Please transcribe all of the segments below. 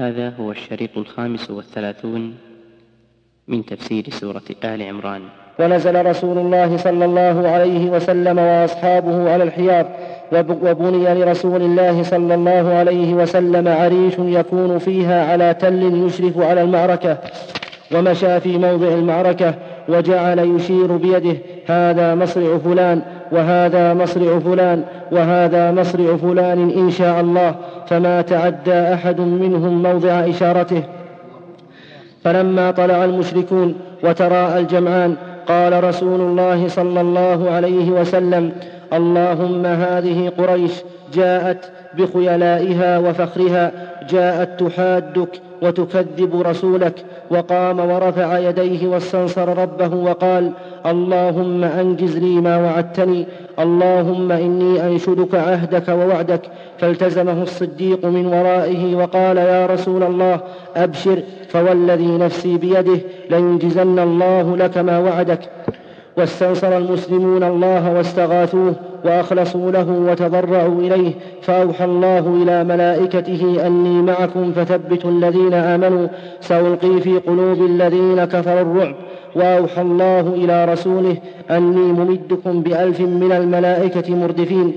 هذا هو الشريط الخامس والثلاثون من تفسير سورة آل عمران. ونزل رسول الله صلى الله عليه وسلم وأصحابه على الحياض وبني لرسول الله صلى الله عليه وسلم عريش يكون فيها على تل يشرف على المعركة. ومشى في موضع المعركة وجعل يشير بيده هذا مصرع فلان وهذا مصرع فلان وهذا مصرع فلان إن شاء الله فما تعدى أحد منهم موضع إشارته. فلما طلع المشركون وتراءى الجمعان قال رسول الله صلى الله عليه وسلم اللهم هذه قريش جاءت بخيلائها وفخرها جاءت تحادك وتكذب رسولك وقام ورفع يديه واستنصر ربه وقال اللهم أنجز لي ما وعدتني اللهم إني أنشدك عهدك ووعدك. فالتزمه الصديق من ورائه وقال يا رسول الله أبشر فوالذي نفسي بيده لينجزن الله لك ما وعدك. واستنصر المسلمون الله واستغاثوه وأخلصوا له وتضرعوا إليه فأوحى الله إلى ملائكته أني معكم فثبتوا الذين آمنوا سألقي في قلوب الذين كفروا الرعب وأوحى الله إلى رسوله أني ممدكم بألف من الملائكة مردفين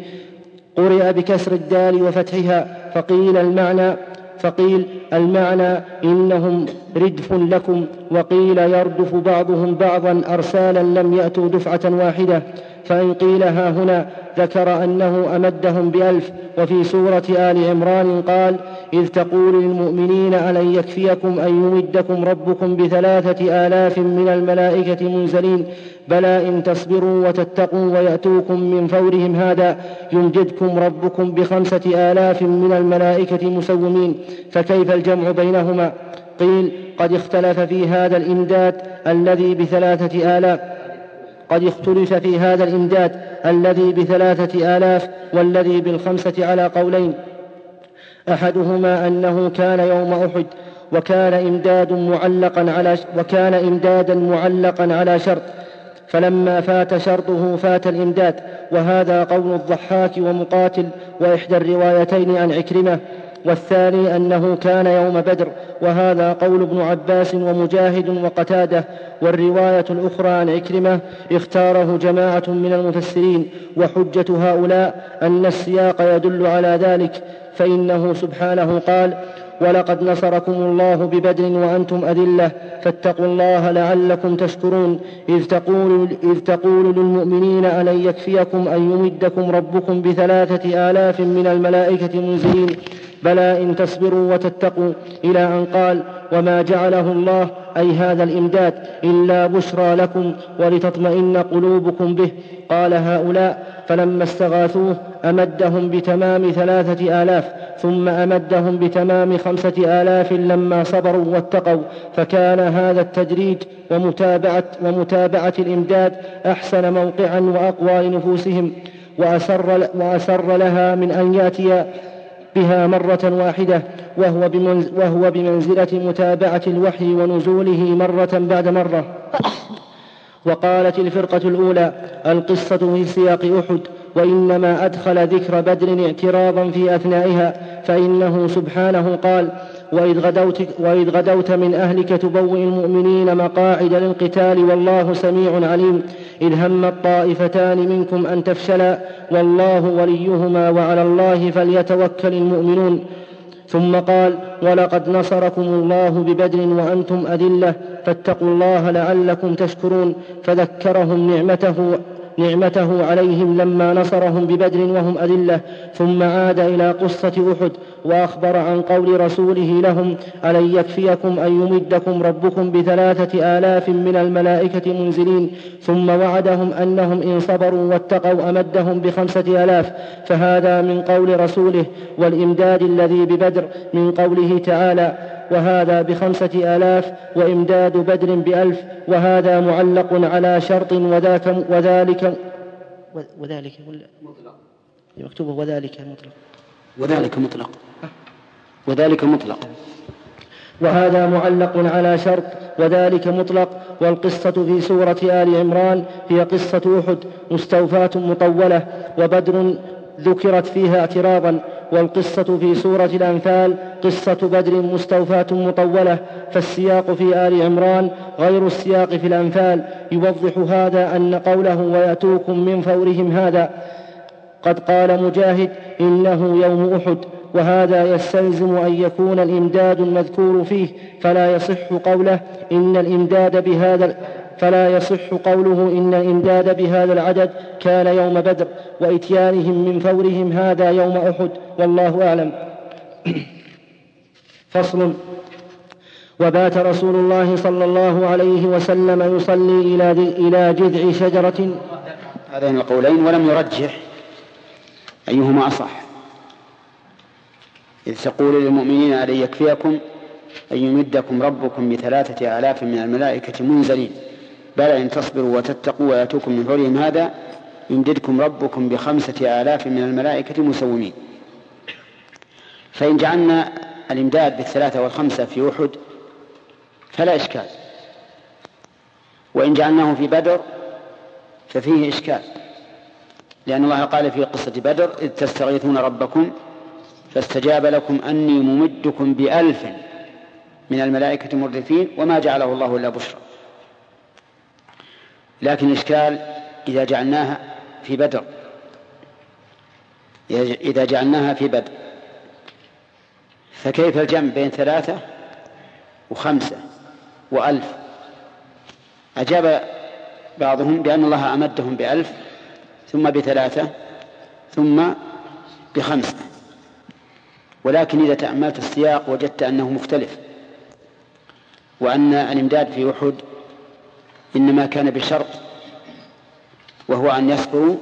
قرئ بكسر الدال وفتحها فقيل المعنى فقيل المعنى إنهم ردف لكم وقيل يردف بعضهم بعضا أرسالا لم يأتوا دفعة واحدة فإن قيل ها هنا ذكر أنه أمدهم بألف وفي سورة آل عمران قال إذ تقول للمؤمنين ألن يكفيكم أن يمدكم ربكم بثلاثة آلاف من الملائكة منزلين؟ بلى إن تصبروا وتتقوا ويأتوكم من فورهم هذا يمددكم ربكم بخمسة آلاف من الملائكة مسومين. فكيف الجمع بينهما؟ قيل قد اختلف في هذا الإمداد الذي بثلاثة آلاف. قد اختلف في هذا الإمداد الذي بثلاثة آلاف والذي بالخمسة على قولين. أحدهما أنه كان يوم أحد وكان إمداد معلقا على وكان إمدادا معلقا على شرط. فلما فات شرطه فات الإمداد. وهذا قول الضحاك ومقاتل وإحدى الروايتين عن عكرمة. والثاني أنه كان يوم بدر وهذا قول ابن عباس ومجاهد وقتادة. والرواية الأخرى عن عكرمة اختاره جماعة من المفسرين وحجة هؤلاء أن السياق يدل على ذلك فإنه سبحانه قال ولقد نصركم الله ببدر وأنتم أذلة فاتقوا الله لعلكم تشكرون. إذ تقول, إذ تقول للمؤمنين ألن يكفيكم أن يمدكم ربكم بثلاثة آلاف من الملائكة منزلين؟ بلى إن تصبروا وتتقوا إلى أن قال وما جعله الله أي هذا الإمداد إلا بشرى لكم ولتطمئن قلوبكم به. قال هؤلاء فلما استغاثوه أمدهم بتمام ثلاثة آلاف ثم أمدهم بتمام خمسة آلاف لما صبروا واتقوا فكان هذا التدريج ومتابعة, ومتابعة الإمداد أحسن موقعا وأقوى لنفوسهم وأسر, وأسر لها من أن يأتي بها مرة واحدة وهو, وهو بمنزلة متابعة الوحي ونزوله مرة بعد مرة. وقالت الفرقة الأولى القصة في سياق أحد وإنما أدخل ذكر بدر اعتراضا في أثنائها فإنه سبحانه قال وإذ غدوت, وإذ غدوت من أهلك تبوئ المؤمنين مقاعد للقتال والله سميع عليم. إذ هم الطائفتان منكم أن تفشلا. والله وليهما وعلى الله فليتوكل المؤمنون. ثم قال ولقد نصركم الله ببدر وأنتم أذلة. فاتقوا الله لعلكم تشكرون. فذكرهم نعمته نعمته عليهم لما نصرهم ببدر وهم أذلة ثم عاد إلى قصة أحد وأخبر عن قول رسوله لهم ألن يكفيكم أن يمدكم ربكم بثلاثة آلاف من الملائكة منزلين ثم وعدهم أنهم إن صبروا واتقوا أمدهم بخمسة آلاف فهذا من قول رسوله والإمداد الذي ببدر من قوله تعالى وهذا بخمسة آلاف وإمداد بدر بألف وهذا معلق على شرط وذاك وذلك وذلك مطلق. وذلك مطلق. وذلك مطلق. وذلك مطلق. وهذا معلق على شرط وذلك مطلق والقصة في سورة آل عمران هي قصة أحد مستوفاة مطولة وبدر ذكرت فيها اعتراضا والقصة في سورة الأنفال قصة بدر مستوفاة مطولة فالسياق في آل عمران غير السياق في الأنفال. يوضح هذا أن قوله ويأتوكم من فورهم هذا. قد قال مجاهد إنه يوم أحد وهذا يستلزم أن يكون الإمداد المذكور فيه فلا يصح قوله إن الإمداد بهذا فلا يصح قوله إن الإمداد بهذا العدد كان يوم بدر وإتيانهم من فورهم هذا يوم أحد والله أعلم. فصل. وبات رسول الله صلى الله عليه وسلم يصلي إلى إلى جذع شجرة. هذين القولين ولم يرجح أيهما أصح. إذ تقول للمؤمنين ألن يكفيكم أن يمدكم ربكم بثلاثة آلاف من الملائكة منزلين بل إن تصبروا وتتقوا ويأتوكم من فورهم هذا يمددكم ربكم بخمسة آلاف من الملائكة مسومين. فإن جعلنا الإمداد بالثلاثة والخمسة في أحد فلا إشكال. وإن جعلناه في بدر ففيه إشكال. لأن الله قال في قصة بدر إذ تستغيثون ربكم فاستجاب لكم أني ممدكم بألف من الملائكة مردفين وما جعله الله إلا بشرى. لكن الإشكال إذا جعلناها في بدر. إذا جعلناها في بدر. فكيف الجمع بين ثلاثة وخمسة وألف؟ أجاب بعضهم بأن الله أمدهم بألف ثم بثلاثة ثم بخمسة. ولكن إذا تأملت السياق وجدت أنه مختلف وأن الإمداد في أحد إنما كان بشرط وهو أن يصبروا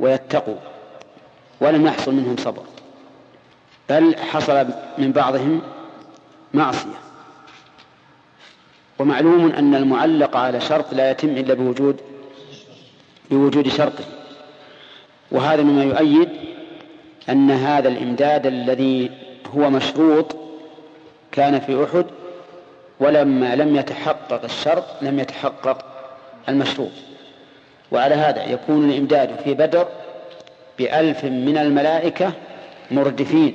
ويتقوا ولم يحصل منهم صبر بل حصل من بعضهم معصية. ومعلوم أن المعلق على شرط لا يتم إلا بوجود بوجود شرطه. وهذا مما يؤيد أن هذا الإمداد الذي هو مشروط كان في أحد ولما لم يتحقق الشرط لم يتحقق المشروط وعلى هذا يكون الإمداد في بدر بألف من الملائكة مردفين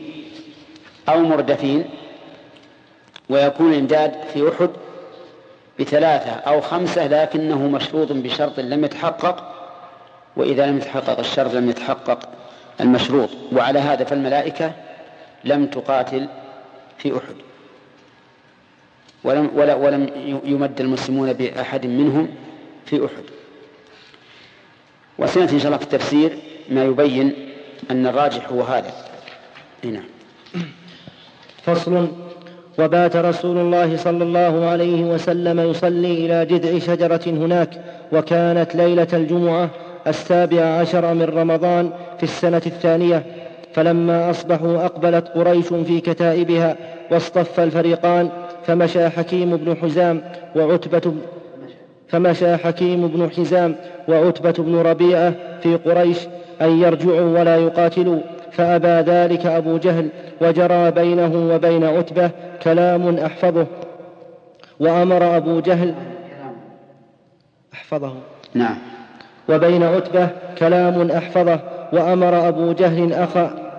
أو مردفين ويكون الإمداد في أحد بثلاثة أو خمسة لكنه مشروط بشرط لم يتحقق وإذا لم يتحقق الشرط لم يتحقق المشروط. وعلى هذا فالملائكة لم تقاتل في أحد. ولم, ولا ولم يمد المسلمون بأحد منهم في أحد. وسنأتي إن شاء الله في التفسير ما يبين أن الراجح هو هذا. نعم. فصل. وبات رسول الله صلى الله عليه وسلم يصلي إلى جذع شجرة هناك وكانت ليلة الجمعة السابع عشر من رمضان في السنة الثانية. فلما أصبحوا أقبلت قريش في كتائبها واصطف الفريقان فمشى حكيم بن حزام وعتبة فمشى حكيم بن حزام وعتبة بن ربيعة في قريش أن يرجعوا ولا يقاتلوا فأبى ذلك أبو جهل وجرى بينه وبين عتبة كلام أحفظه. وأمر أبو جهل أحفظه. نعم. وبين عتبة كلام أحفظه. وأمر أبو جهل أخا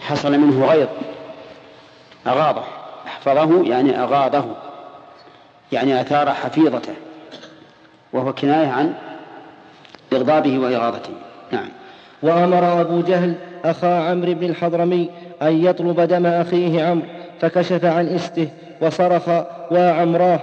حصل منه غيظ أغاضه. أحفظه يعني أغاضه يعني أثار حفيظته وهو كناية عن إغضابه وإغاظته نعم. وأمر أبو جهل أخا عمرو بن الحضرمي أن يطلب دم أخيه عمرو فكشف عن استه وصرخ وعمراه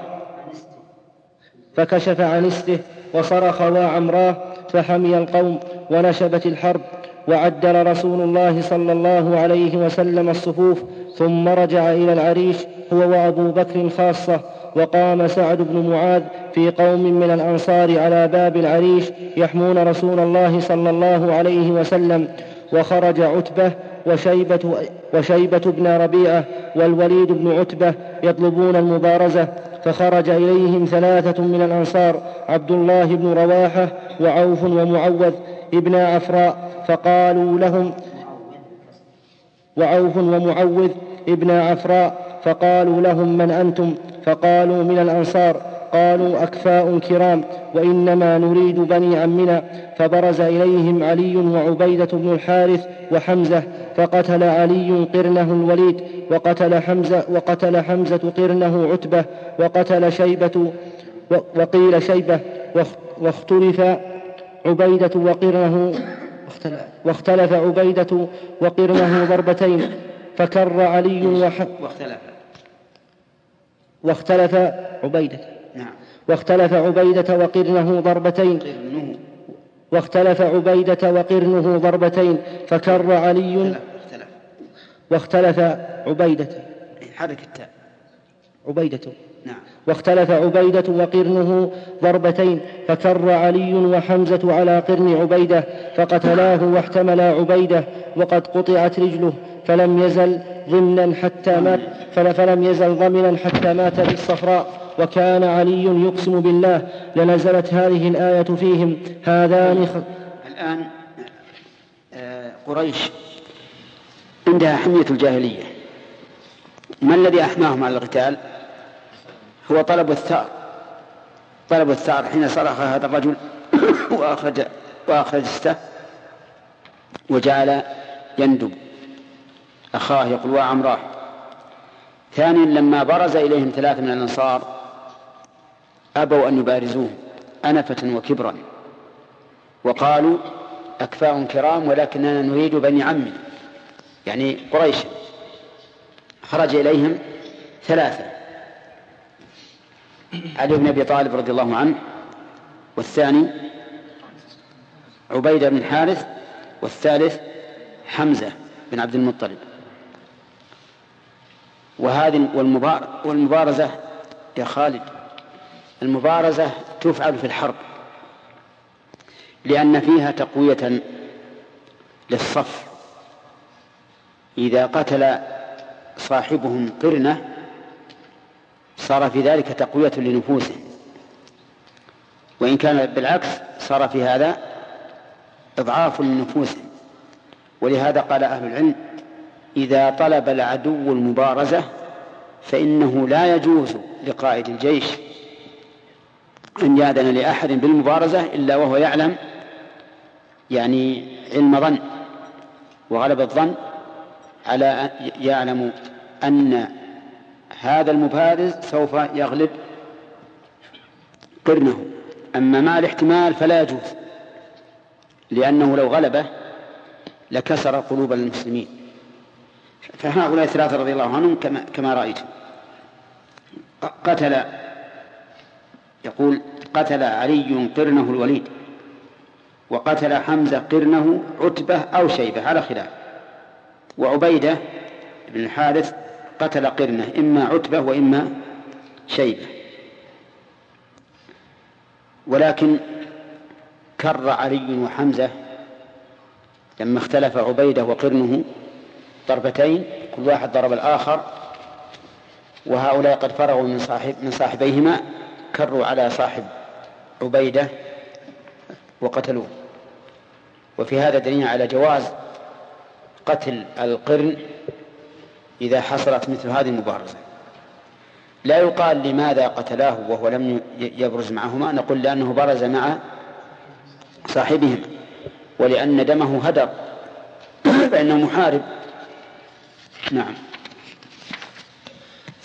فكشف عن استه وصرخ وعمراه فحمي القوم ونشبت الحرب. وعدل رسول الله صلى الله عليه وسلم الصفوف ثم رجع إلى العريش هو وأبو بكر خاصة وقام سعد بن معاذ في قوم من الأنصار على باب العريش يحمون رسول الله صلى الله عليه وسلم وخرج عتبة وشيبة, وشيبة بن ربيعة والوليد بن عتبة يطلبون المبارزة فخرج إليهم ثلاثة من الأنصار عبد الله بن رواحة وعوف ومعوذ ابن عفراء فقالوا لهم وعوف ومعوذ ابن عفراء فقالوا لهم من أنتم؟ فقالوا من الأنصار. قالوا أكفاء كرام وإنما نريد بني عمنا. فبرز إليهم علي وعبيدة بن الحارث وحمزة فقتل علي قرنه الوليد وقتل حمزة وقتل حمزة قرنه عتبة وقتل شيبة وقيل شيبة واختلف عبيدة وقرنه واختلف عبيدة وقرنه ضربتين فكر علي وح واختلف. واختلف عبيدة. نعم. واختلف عبيدة وقرنه ضربتين. واختلف عبيدة وقرنه ضربتين فكر علي. واختلف عبيدة. حرك التاء. عبيدة. واختلف عبيدة وقرنه ضربتين فكر علي وحمزة على قرن عبيدة فقتلاه واحتملا عبيدة وقد قطعت رجله فلم يزل ضمنا حتى مات فلم يزل ضمنا حتى مات بالصفراء. وكان علي يقسم بالله لنزلت هذه الآية فيهم هذان خ... الآن آه، قريش عندها حمية الجاهلية. ما الذي أحماهم على القتال؟ هو طلب الثأر. طلب الثأر حين صرخ هذا الرجل وأخرج وأخرج وجعل يندب. أخاه يقول وعمراه ثانيا لما برز إليهم ثلاثة من الأنصار أبوا أن يبارزوه أنفة وكبرا. وقالوا أكفاء كرام ولكننا نريد بني عمنا يعني قريش. خرج إليهم ثلاثة. علي بن أبي طالب رضي الله عنه والثاني عبيدة بن الحارث والثالث حمزة بن عبد المطلب. وهذه والمبارزة يا خالد المبارزة تفعل في الحرب لأن فيها تقوية للصف. إذا قتل صاحبهم قرنة صار في ذلك تقوية لنفوسهم وإن كان بالعكس صار في هذا إضعاف لنفوسهم ولهذا قال أهل العلم إذا طلب العدو المبارزة فإنه لا يجوز لقائد الجيش أن يأذن لأحد بالمبارزة إلا وهو يعلم يعني علم ظن وغلب الظن على يعلم أن هذا المبارز سوف يغلب قرنه. أما مع الاحتمال فلا يجوز لأنه لو غلبه لكسر قلوب المسلمين. فهؤلاء الثلاثة رضي الله عنهم كما, كما رأيت. قتل يقول قتل علي قرنه الوليد وقتل حمزة قرنه عتبة أو شيبة على خلاف. وعبيدة بن الحارث قتل قرنة إما عتبة وإما شيبة. ولكن كر علي وحمزة لما اختلف عبيدة وقرنه ضربتين كل واحد ضرب الآخر وهؤلاء قد فرغوا من صاحب من صاحبيهما كروا على صاحب عبيدة وقتلوه. وفي هذا دليل على جواز قتل القرن إذا حصلت مثل هذه المبارزة. لا يقال لماذا قتلاه وهو لم يبرز معهما. نقول لأنه برز مع صاحبهما ولأن دمه هدر فإنه محارب. نعم.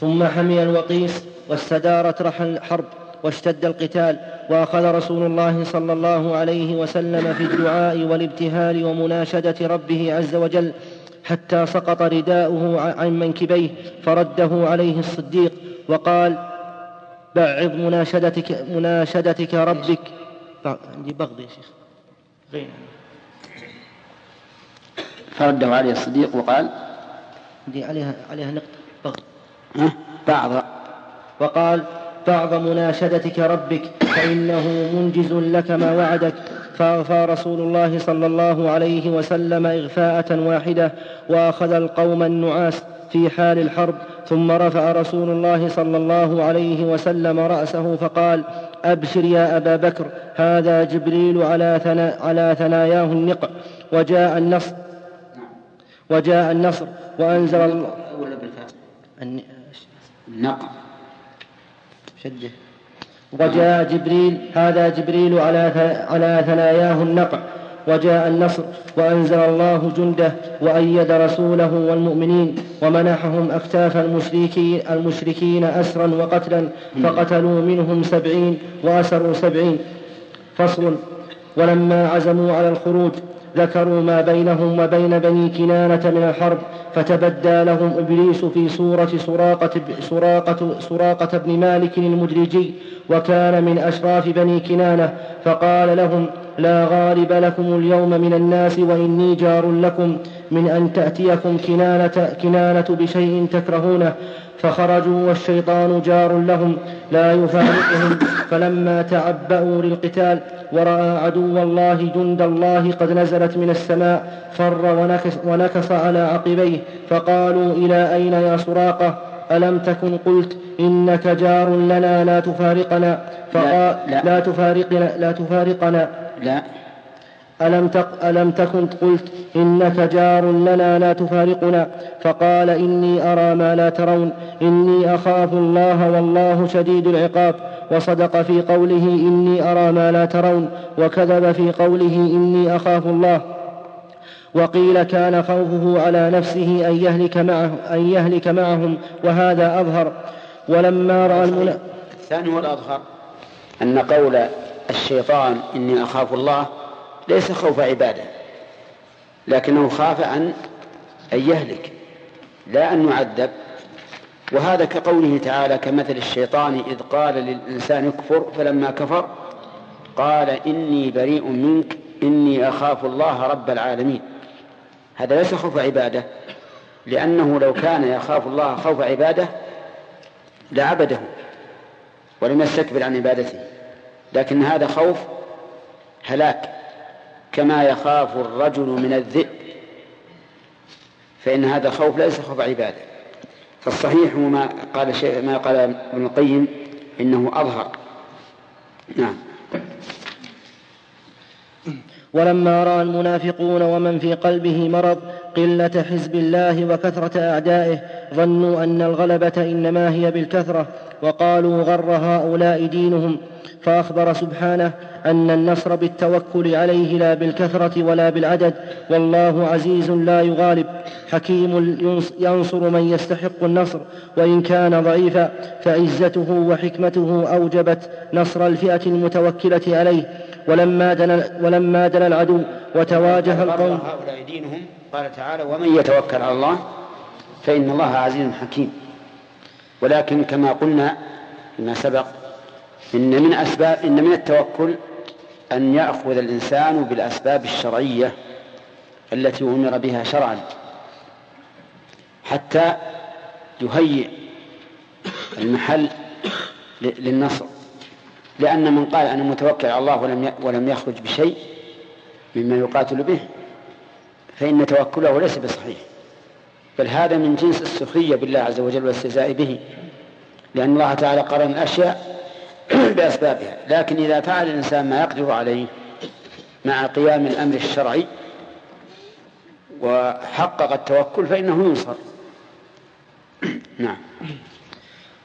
ثم حمي الوقيس واستدارت رحل الحرب واشتد القتال وأخذ رسول الله صلى الله عليه وسلم في الدعاء والابتهال ومناشدة ربه عز وجل. حتى سقط رداؤه عن منكبيه فرده عليه الصديق وقال بعض مناشدتك مناشدتك ربك. عندي بغض يا شيخ. غير فرده عليه الصديق وقال عندي عليها عليها نقطة. بغض. بعض. وقال بعض مناشدتك ربك فإنه منجز لك ما وعدك. فأغفى رسول الله صلى الله عليه وسلم إغفاءة واحدة وأخذ القوم النعاس في حال الحرب ثم رفع رسول الله صلى الله عليه وسلم رأسه فقال أبشر يا أبا بكر هذا جبريل على, ثنا على ثناياه النقع وجاء النصر وجاء النصر وأنزل الله النقع. شدة. وجاء جبريل هذا جبريل على على ثناياه النقع. وجاء النصر وأنزل الله جنده وأيد رسوله والمؤمنين ومنحهم أكتاف المشركين, المشركين أسرا وقتلا فقتلوا منهم سبعين وأسروا سبعين. فصل ولما عزموا على الخروج ذكروا ما بينهم وبين بني كنانة من الحرب فتبدى لهم إبليس في صورة سراقة, سراقة, سراقة بن مالك المدرجي وكان من أشراف بني كنانة فقال لهم لا غالب لكم اليوم من الناس وإني جار لكم من أن تأتيكم كنانة, كنانة بشيء تكرهونه فخرجوا والشيطان جار لهم لا يفارقهم. فلما تعبأوا للقتال ورأى عدو الله جند الله قد نزلت من السماء فر ونكس, ونكص على عقبيه فقالوا إلى أين يا سراقة؟ ألم تكن قلت إنك جار لنا لا تفارقنا؟ فقال لا, لا, لا تفارقنا لا تفارقنا. لا. ألم, تق ألم تكن قلت إنك جار لنا لا تفارقنا فقال إني أرى ما لا ترون إني أخاف الله والله شديد العقاب وصدق في قوله إني أرى ما لا ترون وكذب في قوله إني أخاف الله. وقيل كان خوفه على نفسه أن يهلك معه أن يهلك معهم وهذا أظهر. ولما رأى الثاني والأظهر أن قول الشيطان إني أخاف الله ليس خوف عبادة لكنه خاف أن أن يهلك لا أن يعذب. وهذا كقوله تعالى كمثل الشيطان إذ قال للإنسان اكفر فلما كفر قال إني بريء منك إني أخاف الله رب العالمين. هذا ليس خوف عبادة لأنه لو كان يخاف الله خوف عبادة لعبده ولم يستكبر عن عبادته. لكن هذا خوف هلاك كما يخاف الرجل من الذئب. فإن هذا خوف ليس خوف عبادة. فالصحيح ما قال شيء ما قال ابن القيم إنه أظهر. نعم. ولما رأى المنافقون ومن في قلبه مرض قلة حزب الله وكثرة أعدائه ظنوا أن الغلبة إنما هي بالكثرة وقالوا غر هؤلاء دينهم. فأخبر سبحانه أن النصر بالتوكل عليه لا بالكثرة ولا بالعدد والله عزيز لا يغالب. حكيم ينصر من يستحق النصر وإن كان ضعيفا فعزته وحكمته أوجبت نصر الفئة المتوكلة عليه. ولما دنا ولما دنا العدو وتواجه القوم هؤلاء دينهم قال تعالى ومن يتوكل على الله فإن الله عزيز حكيم. ولكن كما قلنا فيما سبق إن من أسباب إن من التوكل أن يأخذ الإنسان بالأسباب الشرعية التي أمر بها شرعا حتى يهيئ المحل للنصر. لأن من قال أنا متوكل على الله ولم ولم يخرج بشيء مما يقاتل به فإن توكله ليس بصحيح. بل هذا من جنس السخرية بالله عز وجل والاستهزاء به لأن الله تعالى قرن الأشياء بأسبابها. لكن إذا فعل الإنسان ما يقدر عليه مع قيام الأمر الشرعي وحقق التوكل فإنه ينصر. نعم.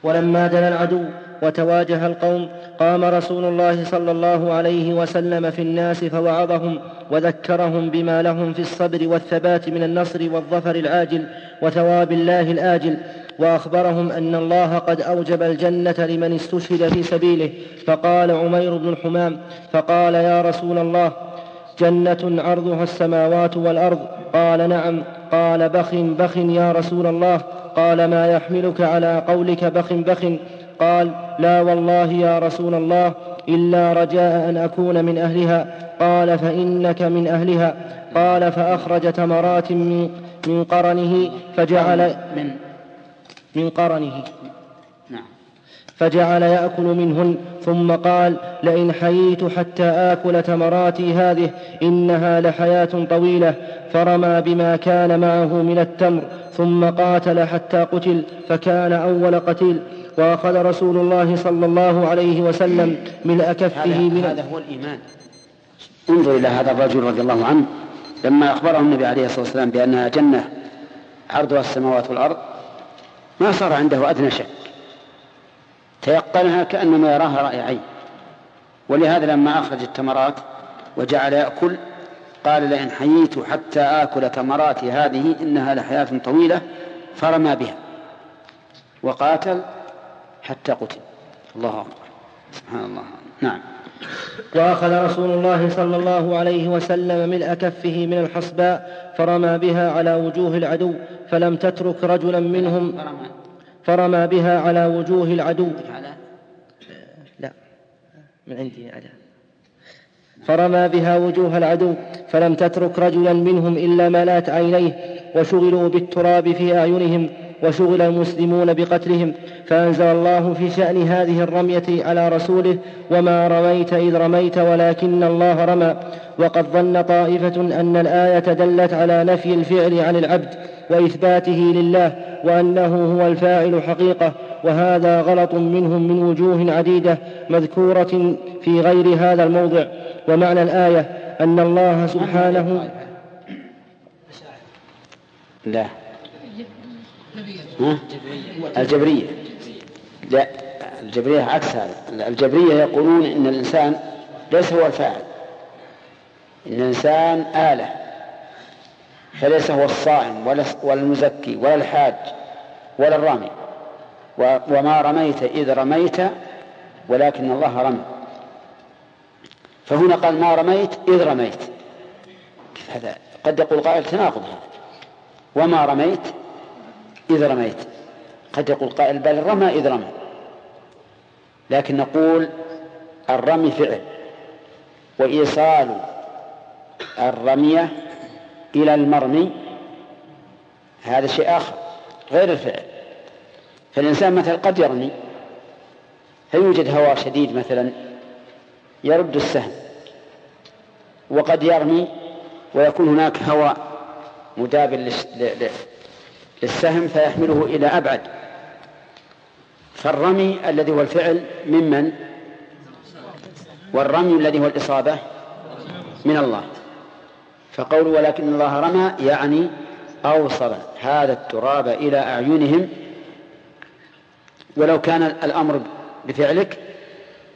ولما دنا العدو وتواجه القوم قام رسول الله صلى الله عليه وسلم في الناس فوعظهم وذكرهم بما لهم في الصبر والثبات من النصر والظفر العاجل وثواب الله الآجل وأخبرهم أن الله قد أوجب الجنة لمن استشهد في سبيله. فقال عمير بن الحمام فقال يا رسول الله جنة عرضها السماوات والأرض؟ قال نعم. قال بخ بخ يا رسول الله. قال ما يحملك على قولك بخ بخ. قال لا والله يا رسول الله إلا رجاء أن أكون من أهلها. قال فإنك من أهلها. قال فأخرج تمرات من من قرنه فجعل من من قرنه. نعم. فجعل يأكل منهن. ثم قال لئن حييت حتى آكل تمراتي هذه إنها لحياة طويلة. فرمى بما كان معه من التمر. ثم قاتل حتى قتل فكان أول قتيل. وأخذ رسول الله صلى الله عليه وسلم من أكفه من هذا هو الإيمان. انظر إلى هذا الرجل رضي الله عنه. لما أخبره النبي عليه الصلاة والسلام بأنها جنة عرضها السماوات والأرض ما صار عنده أدنى شك. تيقنها كأنما يراها رأي عين. ولهذا لما أخرج التمرات وجعل يأكل قال لئن حييت حتى آكل تمرات هذه إنها لحياة طويلة فرمى بها. وقاتل حتى قتل. الله أكبر. سبحان الله. نعم. وأخذ رسول الله صلى الله عليه وسلم ملء كفه من الحصباء فرمى بها على وجوه العدو فلم تترك رجلا منهم فرمى. بها على وجوه العدو. لا. من عندي على. فرمى بها وجوه العدو فلم تترك رجلا منهم إلا ملات عينيه وشغلوا بالتراب في أعينهم وشغل المسلمون بقتلهم فأنزل الله في شأن هذه الرمية على رسوله وما رميت إذ رميت ولكن الله رمى. وقد ظن طائفة أن الآية دلت على نفي الفعل عن العبد وإثباته لله وأنه هو الفاعل حقيقة وهذا غلط منهم من وجوه عديدة مذكورة في غير هذا الموضع. ومعنى الآية أن الله سبحانه لا. الجبرية. لا الجبرية عكس هذا الجبرية يقولون إن الإنسان ليس هو الفاعل. إن الإنسان آلة. فليس هو الصائم ولا ولا المزكي ولا الحاج ولا الرامي. وما رميت إذ رميت ولكن الله رمى. فهنا قال ما رميت إذ رميت. هذا قد يقول قائل تناقض هذا. وما رميت إذ رميت. قد يقول قائل بل رمى إذ رمى. لكن نقول الرمي فعل. وإيصال الرمية إلى المرمي هذا شيء آخر غير الفعل. فالإنسان مثلا قد يرمي فيوجد هواء شديد مثلا يرد السهم وقد يرمي ويكون هناك هواء مدابر للسهم فيحمله إلى أبعد. فالرمي الذي هو الفعل ممن والرمي الذي هو الإصابة من الله. فقول ولكن الله رمى يعني أوصل هذا التراب إلى أعينهم. ولو كان الأمر بفعلك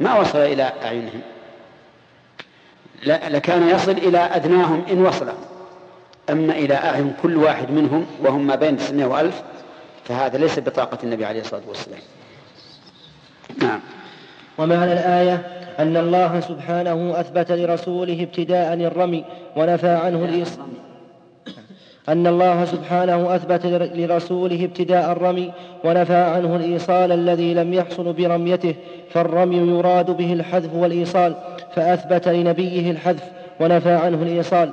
ما وصل إلى أعينهم. لكان يصل إلى أدناهم إن وصل. أما إلى أعين كل واحد منهم وهم ما بين 900 وألف فهذا ليس بطاقة النبي عليه الصلاة والسلام. نعم. ومعنى الآية أن الله سبحانه أثبت لرسوله ابتداء الرمي ونفى عنه الإصرار أن الله سبحانه أثبت لرسوله ابتداء الرمي ونفى عنه الإيصال الذي لم يحصل برميته فالرمي يراد به الحذف والإيصال فأثبت لنبيه الحذف ونفى عنه الإيصال.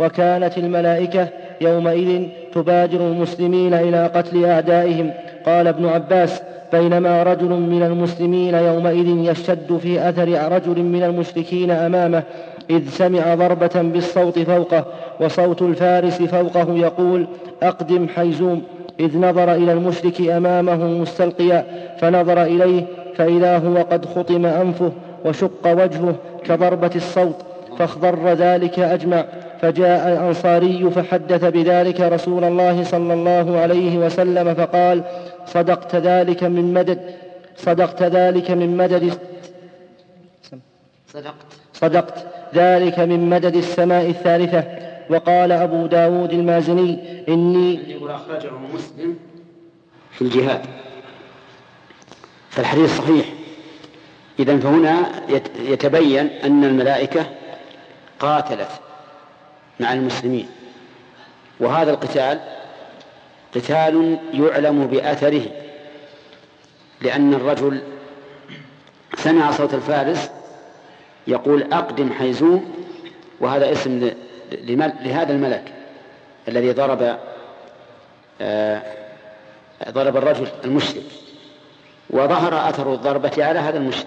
وكانت الملائكة يومئذ تبادر المسلمين إلى قتل أعدائهم. قال ابن عباس بينما رجل من المسلمين يومئذ يشتد في أثر رجل من المشركين أمامه إذ سمع ضربة بالصوت فوقه وصوت الفارس فوقه يقول أقدم حيزوم. إذ نظر إلى المشرك أمامه مستلقيا فنظر إليه فإذا هو قد خطم أنفه وشق وجهه كضربة الصوت فاخضر ذلك أجمع. فجاء الأنصاري فحدث بذلك رسول الله صلى الله عليه وسلم فقال صدقت ذلك من مدد صدقت ذلك من مدد صدقت. صدقت ذلك من مدد السماء الثالثة. وقال أبو داود المازني إني أخرجه مسلم في الجهاد. فالحديث صحيح. إذا فهنا يتبين أن الملائكة قاتلت. مع المسلمين. وهذا القتال قتال يعلم بأثره لأن الرجل سمع صوت الفارس يقول أقدم حيزوم وهذا اسم لهذا الملك الذي ضرب آه، ضرب الرجل المشرك وظهر أثر الضربة على هذا المشرك.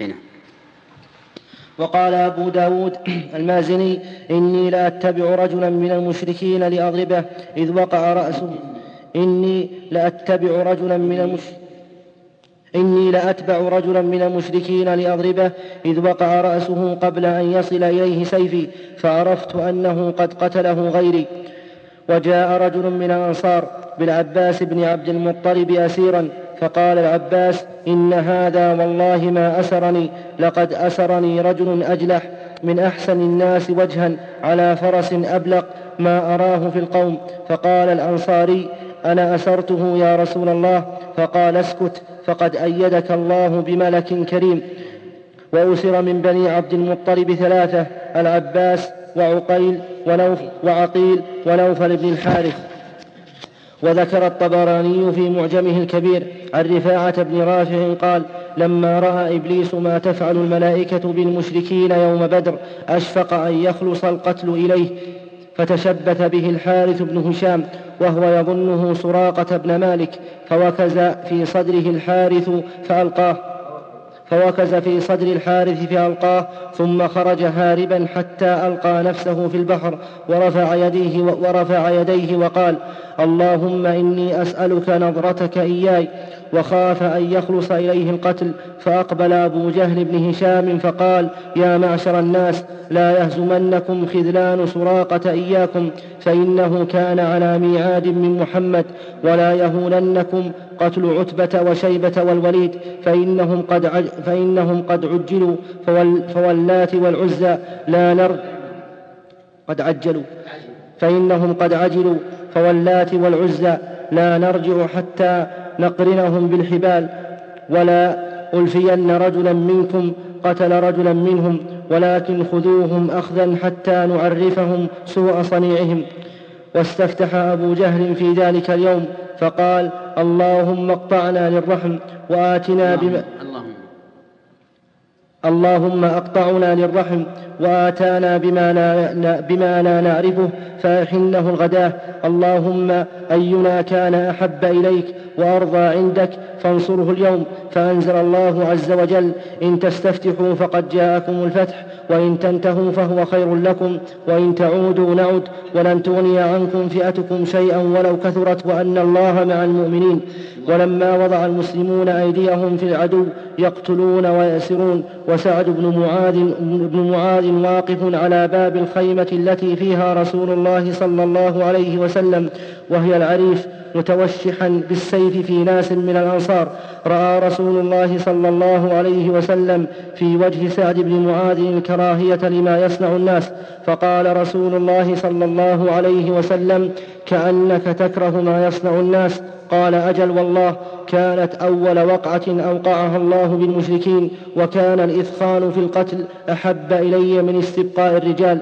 هنا. وقال أبو داود المازني إني لأتبع رجلا من المشركين لأضربه إذ وقع رأسه. إني لأتبع رجلا من المشركين إني لأتبع رجلا من المشركين لأضربه إذ وقع رأسه قبل أن يصل إليه سيفي فعرفت أنه قد قتله غيري. وجاء رجل من الأنصار بالعباس بن عبد المطلب أسيرا. فقال العباس إن هذا والله ما أسرني لقد أسرني رجل أجلح من أحسن الناس وجها على فرس أبلق ما أراه في القوم. فقال الأنصاري أنا أسرته يا رسول الله؟ فقال اسكت فقد أيدك الله بملك كريم. وأسر من بني عبد المطلب ثلاثة العباس وعقيل ونوف وعقيل ونوفل بن الحارث. وذكر الطبراني في معجمه الكبير عن رفاعة بن رافع قال لما رأى إبليس ما تفعل الملائكة بالمشركين يوم بدر أشفق أن يخلص القتل إليه فتشبث به الحارث بن هشام وهو يظنه سراقة بن مالك فوكز في صدره الحارث فألقاه. فوكز في صدر الحارث فألقاه ثم خرج هاربا حتى ألقى نفسه في البحر ورفع يديه ورفع يديه وقال اللهم إني أسألك نظرتك إياي وخاف أن يخلص إليه القتل. فأقبل أبو جهل بن هشام فقال يا معشر الناس لا يهزمنكم خذلان سراقة إياكم فإنه كان على ميعاد من محمد ولا يهوننكم قتل عتبة وشيبة والوليد فإنهم قد, عج فإنهم قد عجلوا فول فولات والعزى لا نرد قد عجلوا فإنهم قد عجلوا فولات والعزى لا نرجع حتى نقرنهم بالحبال ولا ألفين رجلا منكم قتل رجلا منهم ولكن خذوهم أخذا حتى نعرفهم سوء صنيعهم. واستفتح أبو جهل في ذلك اليوم فقال اللهم اقطعنا للرحم وآتنا بما اللهم أقطعنا للرحم وآتانا بما لا, بما لا نعرفه فأحنه الغداة. اللهم أينا كان أحب إليك وأرضى عندك فانصره اليوم. فأنزل الله عز وجل إن تستفتحوا فقد جاءكم الفتح وإن تنتهوا فهو خير لكم وإن تعودوا نعد ولن تغني عنكم فئتكم شيئا ولو كثرت وأن الله مع المؤمنين. ولما وضع المسلمون أيديهم في العدو يقتلون ويأسرون. وسعد بن معاذ, بن معاذ واقف على باب الخيمة التي فيها رسول الله صلى الله عليه وسلم وهي العريف متوشحا بالسيف في ناس من الأنصار. رأى رسول الله صلى الله عليه وسلم في وجه سعد بن معاذ الكراهية لما يصنع الناس. فقال رسول الله صلى الله عليه وسلم كأنك تكره ما يصنع الناس. قال أجل والله كانت أول وقعة أوقعها الله بالمشركين وكان الإثخان في القتل أحب إلي من استبقاء الرجال.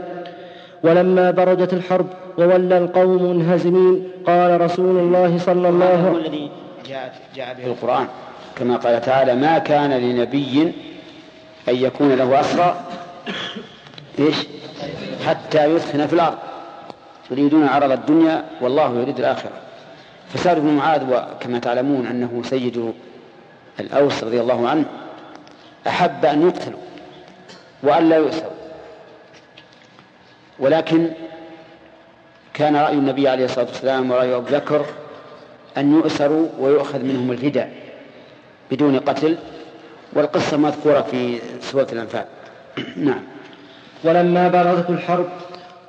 ولما بردت الحرب وولى القوم منهزمين قال رسول الله صلى الله عليه وسلم الذي جاء, جاء به القرآن. كما قال تعالى ما كان لنبي أن يكون له أسرى إيش؟ حتى يثخن في الأرض. يريدون عرض الدنيا والله يريد الآخرة. فسعد بن معاذ وكما تعلمون أنه سيد الأوس رضي الله عنه أحب أن يقتلوا وأن لا يؤسروا. ولكن كان رأي النبي عليه الصلاة والسلام ورأي أبو بكر أن يؤسروا ويؤخذ منهم الفداء بدون قتل والقصة مذكورة في سورة الأنفال. نعم. ولما بردت الحرب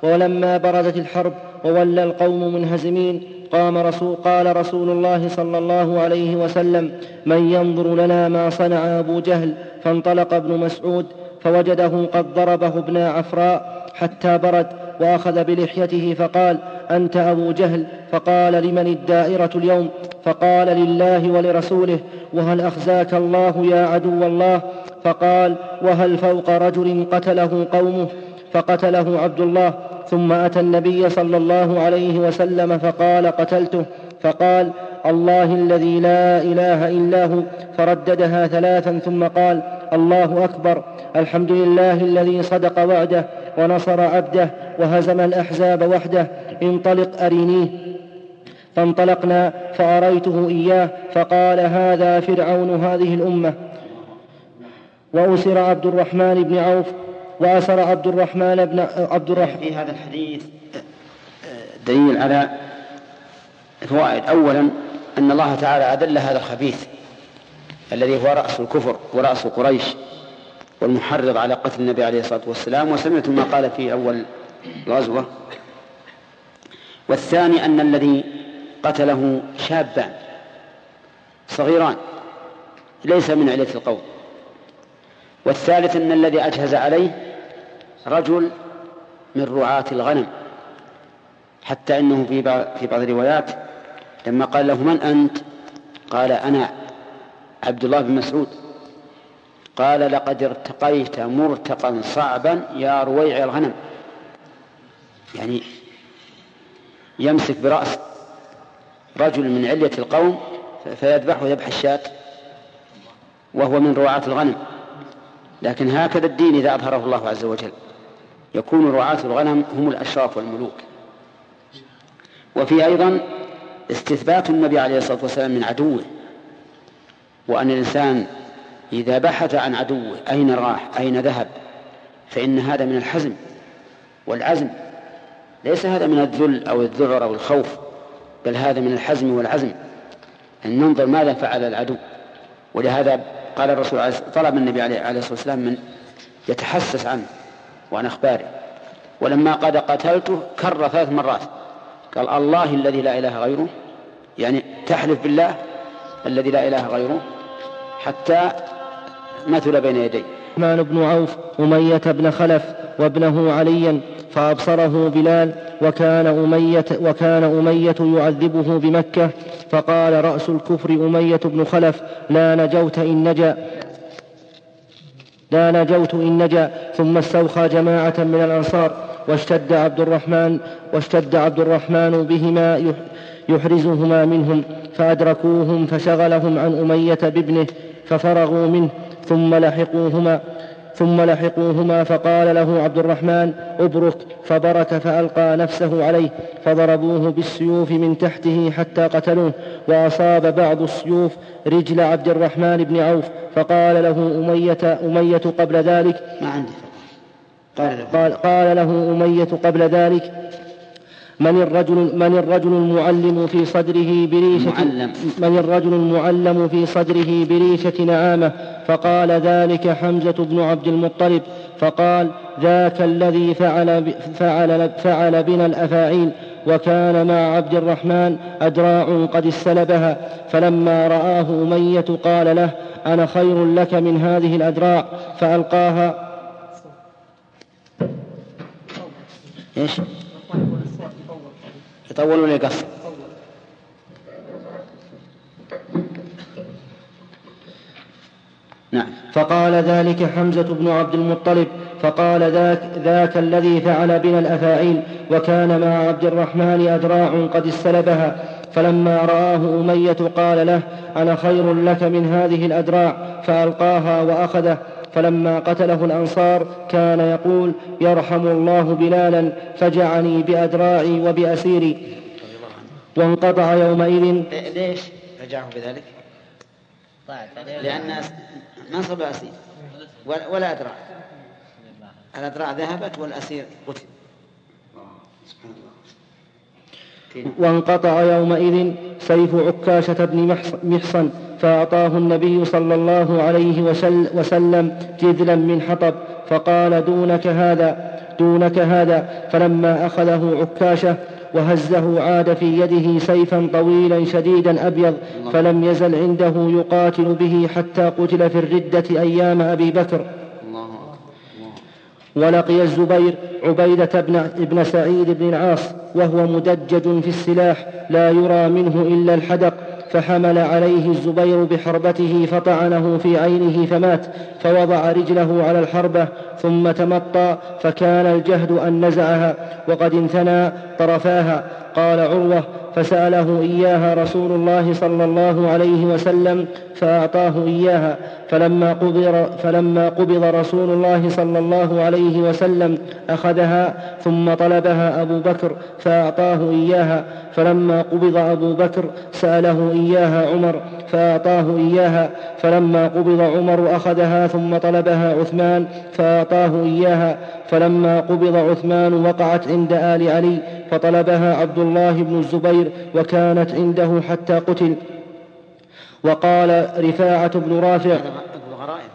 ولما بردت الحرب وولى القوم منهزمين قام رسول قال رسول الله صلى الله عليه وسلم من ينظر لنا ما صنع أبو جهل. فانطلق ابن مسعود فوجده قد ضربه ابن عفراء حتى برد وأخذ بلحيته فقال أنت أبو جهل. فقال لمن الدائرة اليوم؟ فقال لله ولرسوله. وهل أخزاك الله يا عدو الله؟ فقال وهل فوق رجل قتله قومه؟ فقتله عبد الله. ثم أتى النبي صلى الله عليه وسلم فقال قتلته. فقال الله الذي لا إله إلا هو. فرددها ثلاثا ثم قال الله أكبر. الحمد لله الذي صدق وعده ونصر عبده وهزم الأحزاب وحده. انطلق أرينيه فانطلقنا فأريته إياه. فقال هذا فرعون هذه الأمة. وأسر عبد الرحمن بن عوف. وأسر عبد الرحمن بن عبد الرحمن في هذا الحديث دليل على فوائد. أولا أن الله تعالى أدل هذا الخبيث. الذي هو رأس الكفر ورأس قريش والمحرض على قتل النبي عليه الصلاة والسلام. وسمعتم ما قال في أول غزوة والثاني أن الذي قتله شابان صغيران ليس من علة القوم. والثالث أن الذي أجهز عليه رجل من رعاة الغنم. حتى أنه في بعض الروايات لما قال له من أنت؟ قال أنا. عبد الله بن مسعود قال لقد ارتقيت مرتقا صعبا يا رويع الغنم. يعني يمسك برأس رجل من علية القوم فيذبحه ذبح الشاة وهو من رعاة الغنم. لكن هكذا الدين إذا أظهره الله عز وجل. يكون رعاة الغنم هم الأشراف والملوك. وفي أيضا استثبات النبي عليه الصلاة والسلام من عدوه. وأن الإنسان إذا بحث عن عدوه أين راح أين ذهب فإن هذا من الحزم والعزم. ليس هذا من الذل أو الذعر أو الخوف بل هذا من الحزم والعزم. أن ننظر ماذا فعل العدو. ولهذا قال الرسول طلب النبي عليه الصلاة والسلام من يتحسس عنه وعن أخباره. ولما قد قتلته كر ثلاث مرات. قال الله الذي لا إله غيره. يعني تحلف بالله الذي لا إله غيره. حتى مثل بين يديه عثمان بن عوف أمية بن خلف وابنه عليا فأبصره بلال وكان أمية, وكان أمية يعذبه بمكة فقال رأس الكفر أمية بن خلف لا نجوت إن نجأ. لا نجوت إن نجأ. ثم استوخى جماعة من الأنصار واشتد عبد الرحمن واشتد عبد الرحمن بهما يحرزهما منهم. فأدركوهم فشغلهم عن أمية بابنه ففرغوا منه ثم لحقوهما ثم لحقوهما فقال له عبد الرحمن ابرك. فبرك فألقى نفسه عليه فضربوه بالسيوف من تحته حتى قتلوه وأصاب بعض السيوف رجل عبد الرحمن بن عوف فقال له أمية أمية قبل ذلك ما عندي. قال له. قال, قال له أمية قبل ذلك من الرجل من الرجل المعلم في صدره بريشة معلم. من الرجل المعلم في صدره بريشة نعامة فقال ذلك حمزة بن عبد المطلب فقال ذاك الذي فعل فعل فعل بنا الأفاعيل وكان مع عبد الرحمن أدراع قد استلبها فلما رآه أمية قال له أنا خير لك من هذه الأدراع فألقاها إيش؟ يطول ولا يقصر؟ نعم فقال ذلك حمزة بن عبد المطلب فقال ذاك, ذاك الذي فعل بنا الأفاعيل وكان مع عبد الرحمن أدراع قد استلبها فلما رآه أمية قال له أنا خير لك من هذه الأدراع فألقاها وأخذه فلما قتله الأنصار كان يقول يرحم الله بلالا فجعني بأدراعي وبأسيري. وانقطع يومئذ. ليش؟ رجعه بذلك؟ لأن نصب أسير ولا أدراع الأدراع ذهبت والأسير قتل. وانقطع يومئذ سيف عكاشة بن محصن فأعطاه النبي صلى الله عليه وسلم جذلا من حطب فقال دونك هذا دونك هذا. فلما أخذه عكاشة وهزه عاد في يده سيفا طويلا شديدا أبيض فلم يزل عنده يقاتل به حتى قتل في الردة أيام أبي بكر. ولقي الزبير عبيدة بن, بن سعيد بن العاص وهو مدجج في السلاح لا يرى منه إلا الحدق فحمل عليه الزبير بحربته فطعنه في عينه فمات فوضع رجله على الحربة ثم تمطى فكان الجهد أن نزعها وقد انثنى طرفاها. قال عروة فسأله إياها رسول الله صلى الله عليه وسلم فأعطاه إياها. فلما قبض, فلما قبض رسول الله صلى الله عليه وسلم أخذها ثم طلبها أبو بكر فأعطاه إياها. فلما قبض أبو بكر سأله إياها عمر فأعطاه إياها. فلما قبض عمر أخذها ثم طلبها عثمان فأعطاه إياها. فلما قبض عثمان وقعت عند آل علي فطلبها عبد الله بن الزبير وكانت عنده حتى قتل. وقال رفاعة بن رافع الغرائب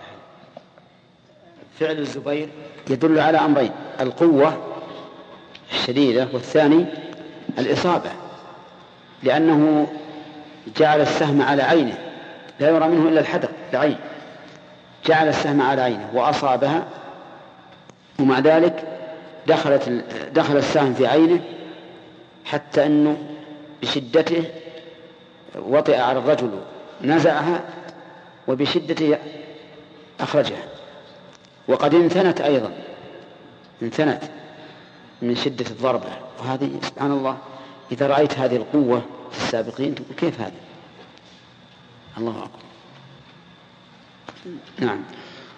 فعل الزبير يدل على أمرين القوة الشديدة والثاني الإصابة لأنه جعل السهم على عينه لا يرى منه إلا الحدق العين. جعل السهم على عينه وأصابها ومع ذلك دخلت دخل السهم في عينه حتى أنه بشدته وطئ على الرجل. نزعها وبشدته أخرجها. وقد انثنت أيضا انثنت من شدة الضربة وهذه سبحان الله إذا رأيت هذه القوة في السابقين تقول كيف هذا؟ الله أكبر. نعم.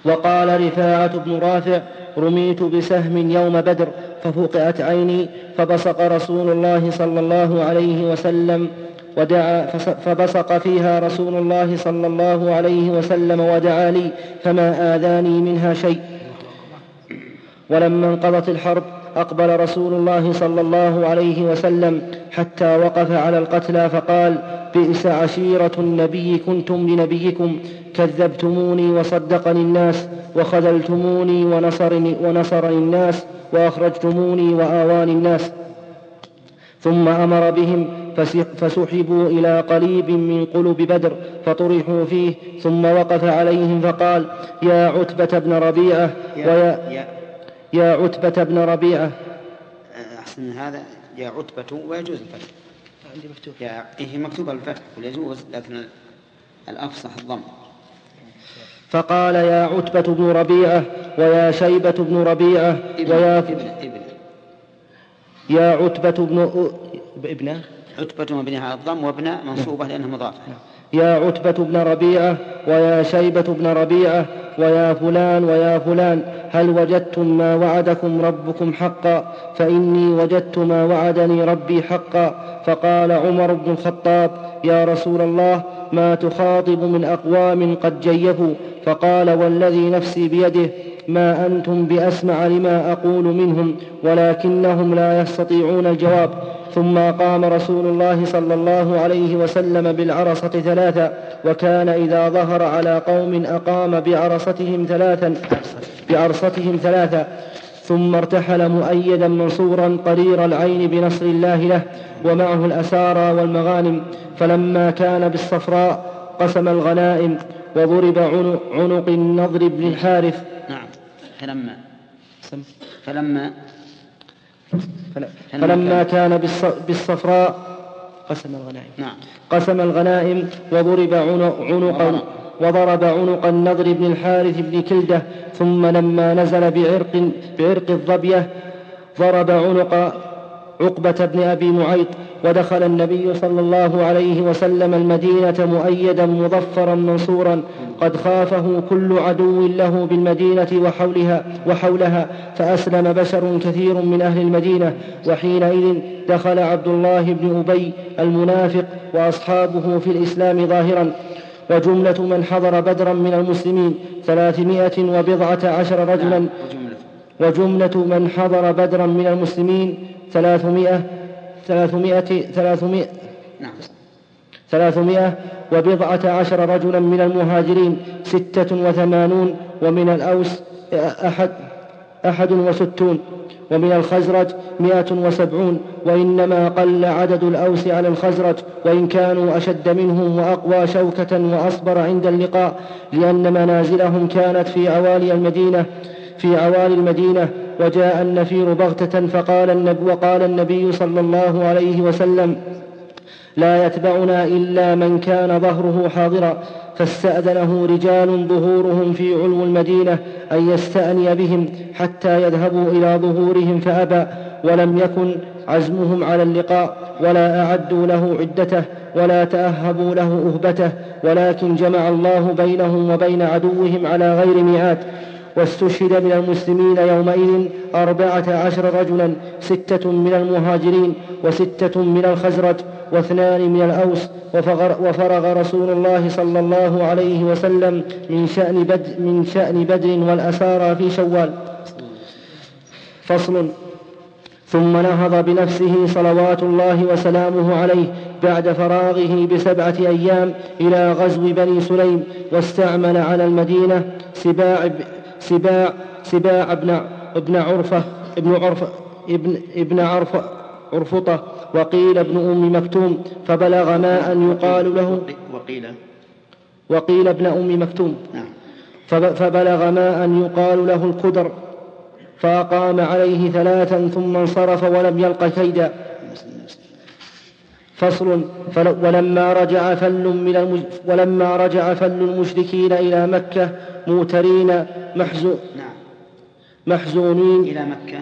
وقال رفاعة بن رافع رميت بسهم يوم بدر ففقعت عيني فبصق رسول الله صلى الله عليه وسلم. ودعا فبصق فيها رسول الله صلى الله عليه وسلم ودعا لي فما آذاني منها شيء. ولما انقضت الحرب أقبل رسول الله صلى الله عليه وسلم حتى وقف على القتلى فقال بئس عشيرة النبي كنتم لنبيكم كذبتموني وصدقني الناس وخذلتموني ونصرني, ونصرني الناس وأخرجتموني وآواني الناس. ثم أمر بهم فسحبوا إلى قليب من قلب بدر فطرحوا فيه ثم وقف عليهم فقال يا عتبة بن ربيعة ويا يا عتبة بن ربيعة. أحسن هذا يا عتبة ويجوز الفتح. عندي مفتوح يا إيه مكتوب الفتح ويجوز لكن الأفصح الضم. فقال يا عتبة بن ربيعة ويا شيبة بن ربيعة ويا ابن ابن. يا عتبة بن ابن عتبة مبنيها على الضم وابن منصوبة لأنها مضافة يا عتبة بن ربيعة ويا شيبة بن ربيعة ويا فلان ويا فلان هل وجدتم ما وعدكم ربكم حقا؟ فإني وجدت ما وعدني ربي حقا. فقال عمر بن الخطاب يا رسول الله ما تخاطب من أقوام قد جيفوا فقال والذي نفسي بيده ما أنتم بأسمع لما أقول منهم ولكنهم لا يستطيعون الجواب. ثم قام رسول الله صلى الله عليه وسلم بالعرصة ثلاثا وكان إذا ظهر على قوم أقام بعرصتهم ثلاثا بعرصتهم ثلاثا ثم ارتحل مؤيدا منصورا قرير العين بنصر الله له ومعه الأسارى والمغانم فلما كان بالصفراء قسم الغنائم وضرب عنق النضر بن الحارث. نعم فلما فلما فلما كان بالصفراء قسم الغنائم. نعم. قسم الغنائم وضرب عنق وضرب عنق النضر بن الحارث بن كلدة ثم لما نزل بعرق بعرق الظبية ضرب عنق عقبة بن أبي معيط ودخل النبي صلى الله عليه وسلم المدينة مؤيدا مظفرا منصورا. قد خافه كل عدو له بالمدينة وحولها وحولها. فأسلم بشر كثير من أهل المدينة. وحينئذ دخل عبد الله بن أبي المنافق وأصحابه في الإسلام ظاهرا. وجملة من حضر بدرا من المسلمين. ثلاثمائة وبضعة عشر رجلا. نعم، وجملة. من حضر بدرا من المسلمين. ثلاثمائة ثلاثمائة ثلاثمائة نعم. ثلاثمائة وبضعة عشر رجلا من المهاجرين ستة وثمانون ومن الأوس أحد أحد وستون ومن الخزرج مائة وسبعون وإنما قل عدد الأوس على الخزرج وإن كانوا أشد منهم وأقوى شوكة وأصبر عند اللقاء لأن منازلهم كانت في عوالي المدينة في عوالي المدينة وجاء النفير بغتة فقال النبي وقال النبي صلى الله عليه وسلم لا يتبعنا إلا من كان ظهره حاضرا. فاستأذنه رجال ظهورهم في علو المدينة أن يستأني بهم حتى يذهبوا إلى ظهورهم فأبى ولم يكن عزمهم على اللقاء ولا أعدوا له عدته ولا تأهبوا له أهبته ولكن جمع الله بينهم وبين عدوهم على غير ميعاد. واستشهد من المسلمين يومئذ أربعة عشر رجلا ستة من المهاجرين وستة من الخزرج واثنان من الأوس وفرغ رسول الله صلى الله عليه وسلم من شأن بدر, من شأن بدر والأسارى في شوال. فصل. ثم نهض بنفسه صلوات الله وسلامه عليه بعد فراغه بسبعة أيام إلى غزو بني سليم واستعمل على المدينة سباع سباع سباع ابن ابن عرفة ابن عرفة ابن ابن عرفة عرفطة وقيل ابن أم مكتوم فبلغ ما أن يقال له. وقيل. وقيل ابن أم مكتوم. نعم. فبلغ ماء يقال له القدر فأقام عليه ثلاثا ثم انصرف ولم يلق كيدا. فصل ولما رجع فل من المج... ولما رجع فل المشركين إلى مكة موترين محزو... نعم. محزونين إلى مكة.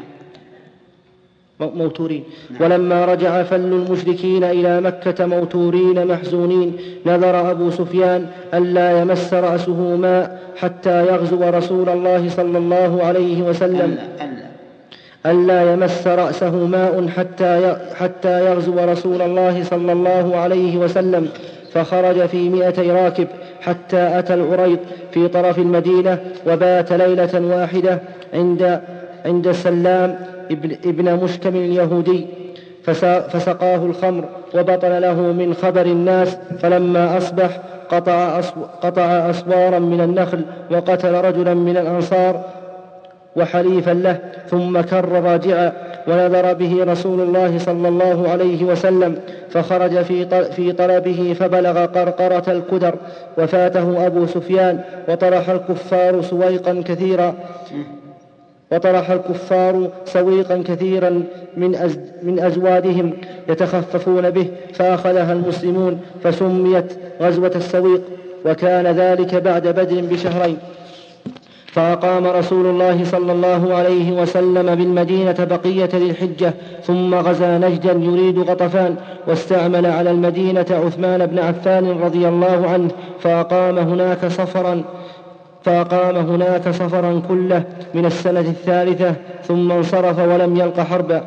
موتورين. نعم. ولما رجع فل المشركين إلى مكة موتورين محزونين. نذر أبو سفيان ألا يمس رأسه ماء حتى يغزو رسول الله صلى الله عليه وسلم. ألا. يمس رأسه ماء حتى حتى يغزو رسول الله صلى الله عليه وسلم فخرج في مئتي راكب حتى أتى العريض في طرف المدينة وبات ليلة واحدة عند عند السلام ابن, مشكم اليهودي فسقاه الخمر وبطن له من خبر الناس فلما أصبح قطع, قطع أسوارا من النخل وقتل رجلا من الأنصار وحليفا له ثم كر راجعا ونذر به رسول الله صلى الله عليه وسلم فخرج في طلبه فبلغ قرقرة الكدر وفاته أبو سفيان وطرح الكفار سويقا كثيرا وطرح الكفار سويقا كثيرا من, أز من أزوادهم يتخففون به فأخذها المسلمون فسميت غزوة السويق وكان ذلك بعد بدر بشهرين. فأقام رسول الله صلى الله عليه وسلم بالمدينة بقية ذي الحجة ثم غزا نجدا يريد غطفان واستعمل على المدينة عثمان بن عفان رضي الله عنه فأقام هناك سفرا فأقام هناك سفرا كله من السنة الثالثة ثم انصرف ولم يلق حربا.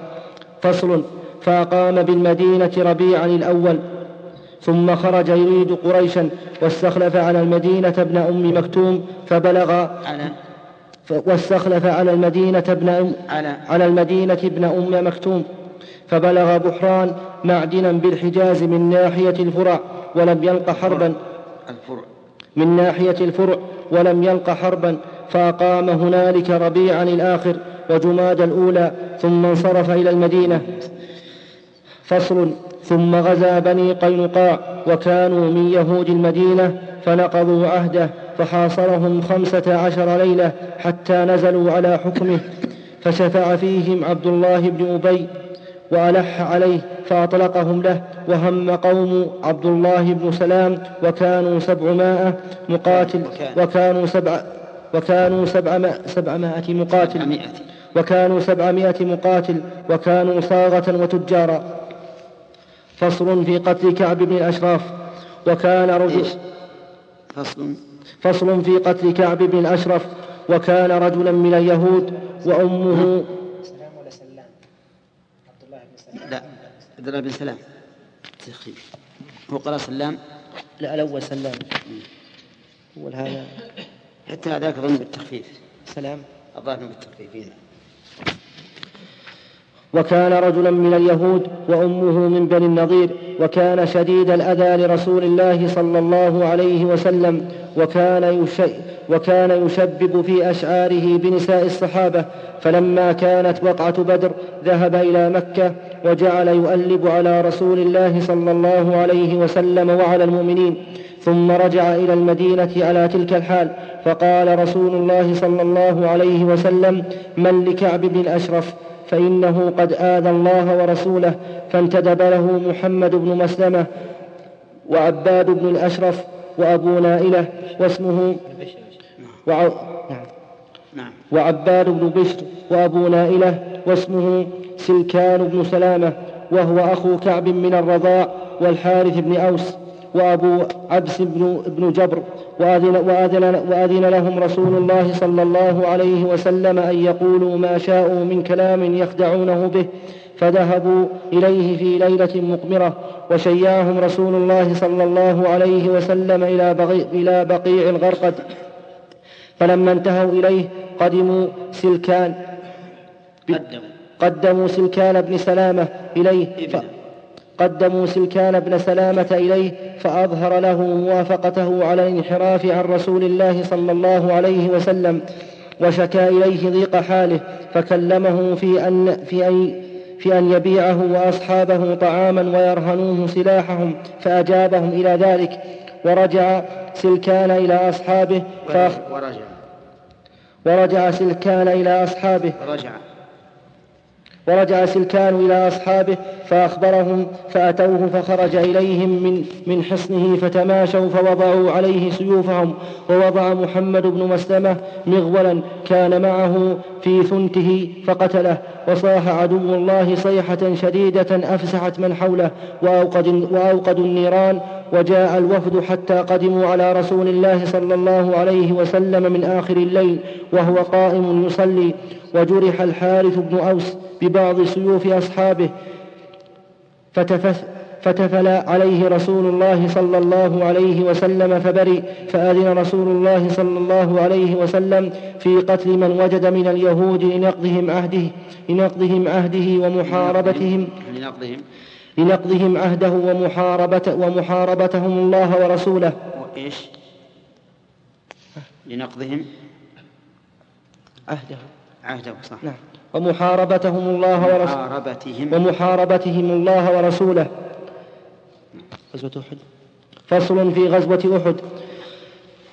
فصل. فأقام بالمدينة ربيعا الأول. ثم خرج يريد قريشا واستخلف على المدينة ابن أم مكتوم فبلغ على واستخلف على المدينة ابن أم على, على المدينة ابن أم مكتوم فبلغ بحران معدنا بالحجاز من ناحية الفرع ولم يلق حربا. الفرع. من ناحية الفرع ولم يلق حربا فأقام هنالك ربيعا الآخر وجماد الأولى ثم انصرف إلى المدينة. فصل. ثم غزا بني قينقاع وكانوا من يهود المدينة فنقضوا عهده فحاصرهم خمسة عشر ليلة حتى نزلوا على حكمه فشفع فيهم عبد الله بن أبي وألح عليه فأطلقهم له وهم قوم عبد الله بن سلام وكانوا سبعمائة مقاتل وكانوا سبع وكانوا سبعمائة, سبعمائة مقاتل وكانوا سبعمائة مقاتل وكانوا صاغة وتجارا فصل في قتل كعب بن الأشراف وكان رجل فصل. فصل في قتل كعب بن الأشرف وكان رجلا من اليهود وأمه لا عبد الله بن سلام. تخفيف هو قرأ سلام؟ لا الأول سلام. أول هذا. حتى هذاك أظن بالتخفيف. سلام. الظاهر بالتخفيف هنا وكان رجلا من اليهود وأمه من بني النضير وكان شديد الأذى لرسول الله صلى الله عليه وسلم وكان وكان يشبب في أشعاره بنساء الصحابة. فلما كانت وقعة بدر ذهب إلى مكة وجعل يؤلب على رسول الله صلى الله عليه وسلم وعلى المؤمنين. ثم رجع إلى المدينة على تلك الحال. فقال رسول الله صلى الله عليه وسلم من لكعب بن الاشرف فإنه قد آذى الله ورسوله فانتدب له محمد بن مسلمة وعباد بن الأشرف وأبو نائلة واسمه وع... نعم. وعباد بن بشر وأبو نائلة واسمه سلكان بن سلامة وهو أخو كعب من الرضاع والحارث بن أوس وأبو عبس بن, بن جبر وأذن, وأذن, وأذن لهم رسول الله صلى الله عليه وسلم أن يقولوا ما شاءوا من كلام يخدعونه به فذهبوا إليه في ليلة مقمرة وشياهم رسول الله صلى الله عليه وسلم إلى, بغي إلى بقيع الغرقد. فلما انتهوا إليه قدموا سلكان قدموا. سلكان بن سلامة إليه قدموا سلكان بن سلامة إليه فأظهر له موافقته على الانحراف عن رسول الله صلى الله عليه وسلم وشكا إليه ضيق حاله فكلمه في أن في أن في أن يبيعه وأصحابه طعاما ويرهنوه سلاحهم فأجابهم إلى ذلك ورجع سلكان إلى أصحابه ورجع. ورجع سلكان إلى أصحابه. ورجع. ورجع سلكان إلى أصحابه فأخبرهم فأتوه فخرج إليهم من, من حصنه فتماشوا فوضعوا عليه سيوفهم ووضع محمد بن مسلمة مغولا كان معه في ثنته فقتله وصاح عدو الله صيحة شديدة أفسحت من حوله وأوقد وأوقدوا النيران وجاء الوفد حتى قدموا على رسول الله صلى الله عليه وسلم من آخر الليل وهو قائم يصلي وجرح الحارث بن أوس ببعض سيوف أصحابه فتفث فتفل عليه رسول الله صلى الله عليه وسلم فبرئ فأذن رسول الله صلى الله عليه وسلم في قتل من وجد من اليهود لنقضهم عهده لنقضهم عهده ومحاربتهم لنقضهم. لنقضهم عهده ومحاربة ومحاربتهم الله ورسوله. إيش؟ لنقضهم. عهده. عهده صح. نعم. ومحاربتهم الله ورسوله محاربتهم ومحاربتهم الله ورسوله. غزوة أحد. فصل في غزوة أحد.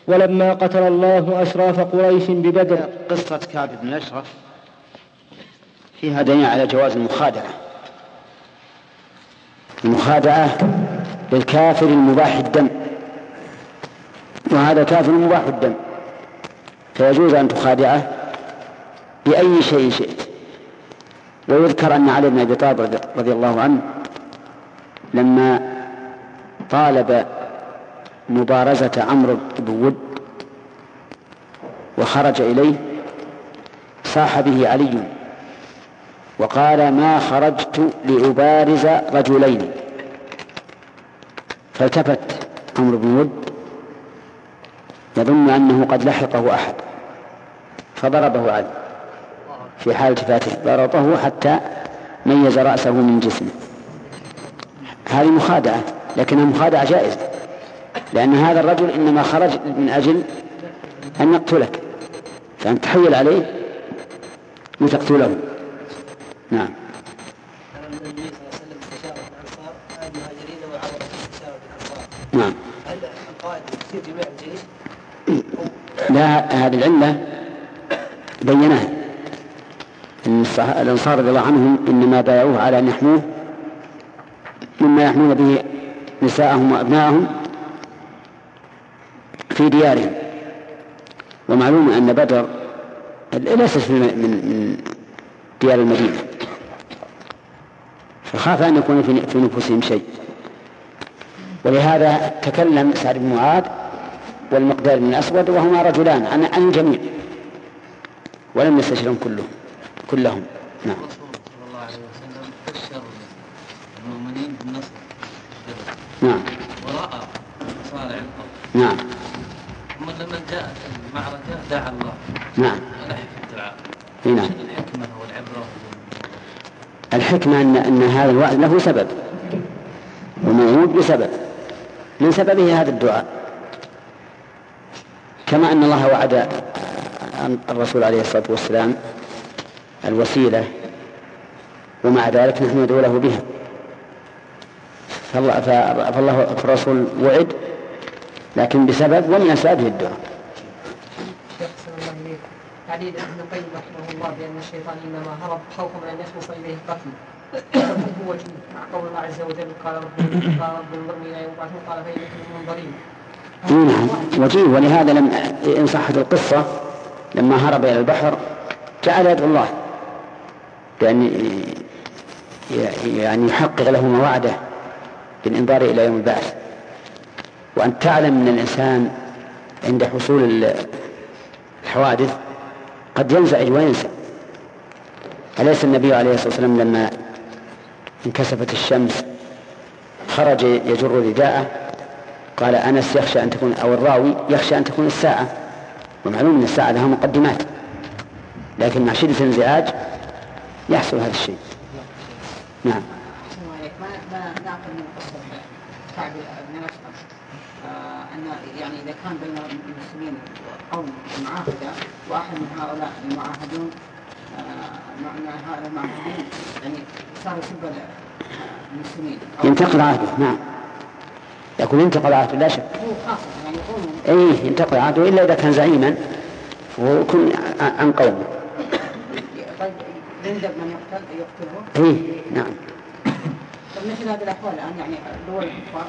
ولما قتل الله أشراف قريش ببدر. قصة كعب بن الأشرف فيها دليل على جواز المخادعة. المخادعة للكافر المباح الدم. وهذا كافر مباح الدم. فيجوز أن تخادعه بأي شيء شئت. ويذكر أن علي بن أبي طالب رضي الله عنه لما طالب مبارزة عمرو بن ود وخرج إليه صاح به علي وقال ما خرجت لأبارز رجلين. فالتفت عمرو بن ود يظن أنه قد لحقه أحد فضربه علي. في حال التفاته ضربه حتى ميز رأسه من جسمه. هذه مخادعة لكنها مخادعة جائزة. لأن هذا الرجل إنما خرج من أجل أن يقتلك. فأن تحيل عليه لتقتله نعم. نعم؟ لا هذه العلة بيناها أن الأنصار رضي الله عنهم إنما بايعوه على أن يحموه مما يحمون به نساءهم وأبناءهم في ديارهم. ومعلوم أن بدر ليست من من ديار المدينة. فخاف أن يكون في نفوسهم شيء. ولهذا تكلم سعد بن معاذ والمقدار بن الأسود وهما رجلان عن الجميع ولم يستشرهم كلهم. كلهم. نعم. صلى الله عليه وسلم بشر المؤمنين بالنصر نعم. ورأى مصارع القوم نعم. ثم لما جاءت المعركة دعا الله نعم. ألح في الدعاء نعم. الحكمة والعبرة الحكمة أن أن هذا الوعد له سبب. وموعود بسبب من سببه هذا الدعاء. كما أن الله وعد الرسول عليه الصلاة والسلام الوسيلة ومع ذلك نحن ندعو له بها. فالله, فالله فالرسول وعد لكن بسبب ومن أسبابه الدعاء. علي بن القيم رحمه الله بأن الشيطان إنما هرب خوفا من أن يخلص إليه قتل هو مع قول الله عز وجل قال رب قال رب انظرني إلى يوم قال فانكم منظرين نعم وجيه. ولهذا لم إن صحت القصة لما هرب إلى البحر جعل يدعو الله. بأن يعني يحقق له ما وعده بالإنظار إلى يوم البعث. وأن تعلم أن الإنسان عند حصول الحوادث قد ينزعج وينسى. أليس النبي عليه الصلاة والسلام لما انكسفت الشمس خرج يجر رداءه؟ قال أنس يخشى أن تكون أو الراوي يخشى أن تكون الساعة. ومعلوم أن الساعة لها مقدمات لكن مع شدة الانزعاج يحصل هذا الشيء. نعم. ما نعقل من قصة كعب بن الأشرف أن يعني إذا كان بين المسلمين قوم معاهدة واحد من هؤلاء المعاهدون مع هؤلاء المعاهدين يعني صار يسب المسلمين ينتقل عهده نعم. يكون انتقض عهده لا شك. هو خاصة يعني يقول اي ينتقض عهده إلا إذا كان زعيما ويكون عن قومه. يندب من يقتل يقتله. اي نعم. طيب مثل هذه الأحوال الآن يعني دول الكفار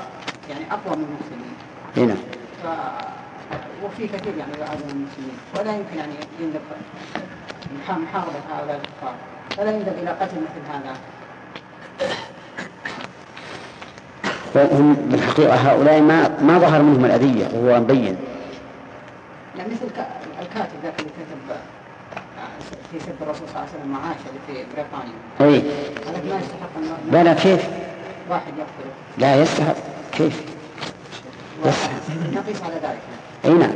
يعني أقوى من المسلمين. اي نعم. ف... وفي كثير يعني يعادون المسلمين. ولا يمكن يعني يندب محا- محاربة هؤلاء الكفار ولا يندب إلى قتل مثل هذا. وهم بالحقيقة هؤلاء ما ما ظهر منهم الأذية وهو مبين. يعني مثل الكاتب ذاك اللي كتب في سب الرسول صلى الله عليه وسلم مع عائشة اللي في بريطانيا. اي هذا ما يستحق أنه لا لا كيف؟ واحد يقتله لا يستحق. كيف؟ يستحق. نقيس على ذلك. أي نعم.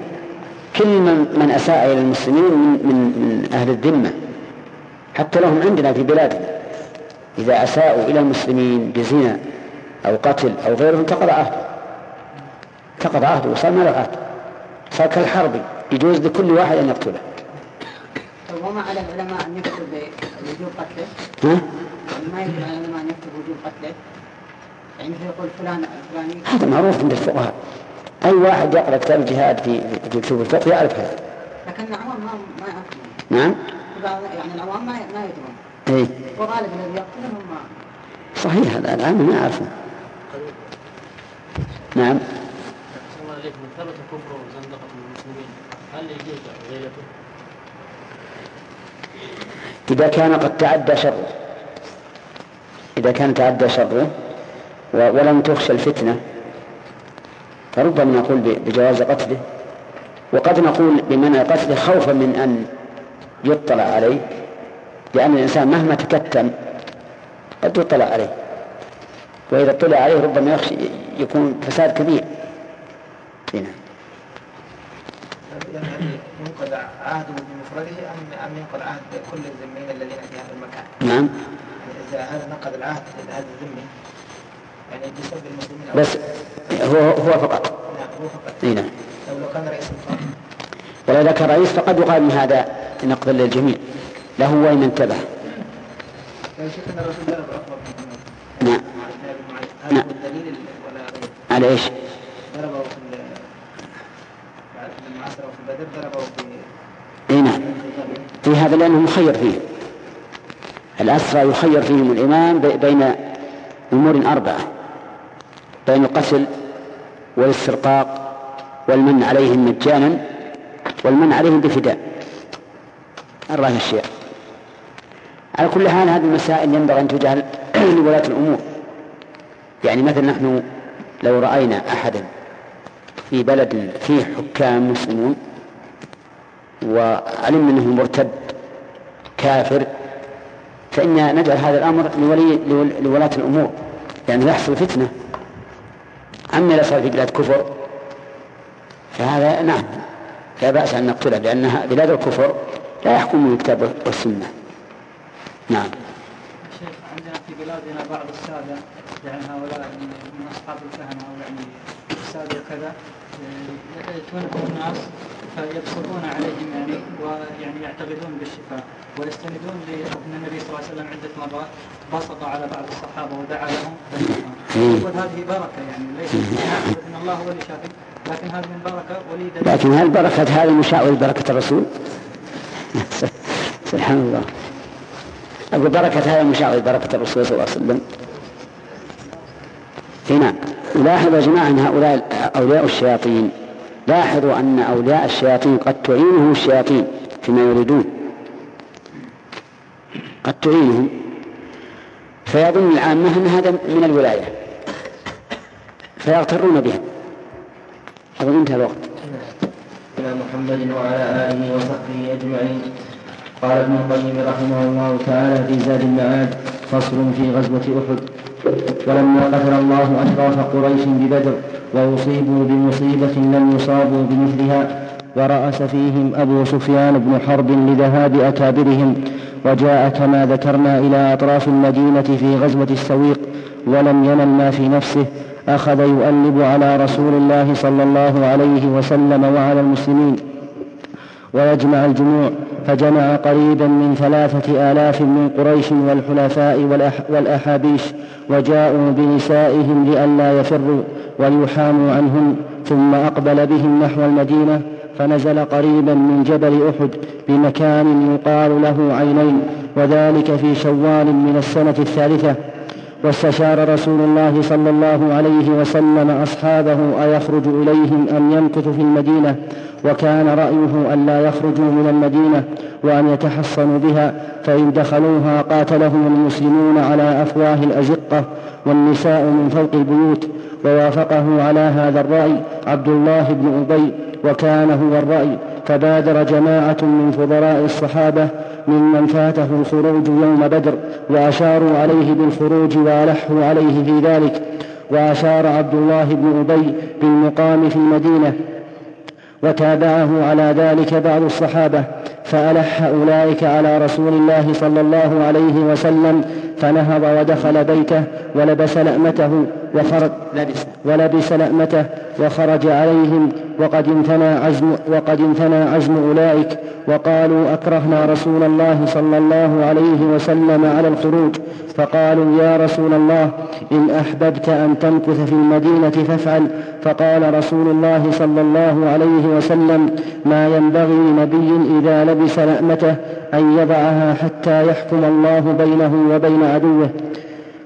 كل من من أساء إلى المسلمين من من من أهل الذمة. حتى لهم عندنا في بلادنا. إذا أساءوا إلى المسلمين بزنا أو قتل أو غيره انتقض عهده انتقض عهده وصار ما له عهد. صار كالحرب. يجوز لكل واحد أن يقتله. وما على العلماء أن يكتب وجوب قتله. ها؟ ما يجب على العلماء أن يكتب وجوب قتله. يعني يقول فلان الفلاني هذا معروف عند الفقهاء. أي واحد يقرأ كتاب الجهاد في في كتب الفقه يعرف هذا لكن العوام ما ما يعرفون. نعم؟ بعض- يعني العوام ما ما يدرون. إي. وغالبا الذي يقتلهم ما صحيح هذا العام ما يعرفون. نعم. الله عليكم. ثبت كفره وزندقة المسلمين. هل يجوز غيرته؟ إذا كان قد تعدى شره. إذا كان تعدى شره ولم تخشى الفتنة فربما نقول بجواز قتله. وقد نقول بمنع قتله خوفا من أن يطلع عليه لأن الإنسان مهما تكتم قد يطلع عليه. وإذا اطلع عليه ربما يخشى يكون فساد كبير. هنا. يعني هل ينقض عهده بمفرده أم أم ينقض عهد كل الذميين الذين في هذا المكان؟ نعم. يعني إذا هذا نقض العهد لهذا الذمي يعني بسبب المسلمين بس هو هو فقط. نعم هو فقط. إي نعم. لو كان رئيس الفرد. ولو ذكر رئيس فقد يقال من هذا نقض للجميع. له وإن انتبه. يعني شيخ ان الرسول ضرب عقبه نعم. معيط هذا نعم. هو الدليل؟ على إيش؟ ضربه في ال- بعد في إي نعم. في هذا لأنه مخير فيه. الأسرى يخير فيهم الإمام بي- بين أمور أربعة. بين القتل والاسترقاق والمن عليهم مجانا والمن عليهم بفداء. أربعة أشياء على كل حال هذه المسائل ينبغي أن تجعل لولاة الأمور. يعني مثلا نحن لو رأينا أحدا في بلد فيه حكام مسلمون وعلمنا أنه مرتد كافر فإن نجعل هذا الأمر لولي لول- لولاة الأمور يعني يحصل فتنة. أما إذا صار في بلاد كفر فهذا نعم لا بأس أن نقتله لأنها بلاد الكفر لا يحكم الكتاب والسنة. نعم. شيخ عندنا في بلادنا بعض السادة يعني هؤلاء من أصحاب الكهنة أو يعني السادة وكذا آه، يأتونهم الناس فيبصقون عليهم يعني ويعني يعتقدون بالشفاء ويستندون لأن النبي صلى الله عليه وسلم عدة مرات بصق على بعض الصحابة ودعا لهم مم. يقول هذه بركة يعني ليست أن الله هو اللي شافي لكن هذه من بركة ولي لكن هل بركة هذا مشاعر بركة الرسول؟ سبحان الله. أقول بركة هذا مشاعر بركة الرسول صلى الله عليه وسلم. نعم لاحظوا يا جماعة أن هؤلاء أولياء الشياطين لاحظوا أن أولياء الشياطين قد تعينهم الشياطين فيما يريدون. قد تعينهم. فيظن العامة أن هذا من الولاية. فيغترون بهم. أظن انتهى الوقت. إلى محمد وعلى آله وصحبه أجمعين. قال ابن القيم رحمه الله تعالى في زاد المعاد فصل في غزوة أحد. ولما قتل الله أشراف قريش ببدر وأصيبوا بمصيبة لم يصابوا بمثلها ورأس فيهم أبو سفيان بن حرب لذهاب أكابرهم وجاء كما ذكرنا إلى أطراف المدينة في غزوة السويق ولم ينل ما في نفسه أخذ يؤلب على رسول الله صلى الله عليه وسلم وعلى المسلمين. ويجمع الجموع فجمع قريبا من ثلاثة آلاف من قريش والحلفاء والأح والأحابيش وجاءوا بنسائهم لئلا يفروا وليحاموا عنهن ثم أقبل بهم نحو المدينة فنزل قريبا من جبل أحد بمكان يقال له عينين وذلك في شوال من السنة الثالثة. واستشار رسول الله صلى الله عليه وسلم أصحابه أيخرج إليهم أم يمكث في المدينة وكان رأيه أن لا يخرجوا من المدينة وأن يتحصنوا بها فإن دخلوها قاتلهم المسلمون على أفواه الأزقة والنساء من فوق البيوت ووافقه على هذا الرأي عبد الله بن أبي وكان هو الرأي فبادر جماعة من فضلاء الصحابة ممن فاته الخروج يوم بدر وأشاروا عليه بالخروج وألحوا عليه في ذلك وأشار عبد الله بن أبي بالمقام في المدينة وتابعه على ذلك بعض الصحابة فألح أولئك على رسول الله صلى الله عليه وسلم فنهض ودخل بيته ولبس لأمته وخرج لبس. ولبس لأمته وخرج عليهم وقد انثنى عزم وقد انثنى عزم أولئك وقالوا أكرهنا رسول الله صلى الله عليه وسلم على الخروج فقالوا يا رسول الله إن أحببت أن تمكث في المدينة فافعل. فقال رسول الله صلى الله عليه وسلم ما ينبغي لنبي إذا لبس لأمته أن يضعها حتى يحكم الله بينه وبين عدوه.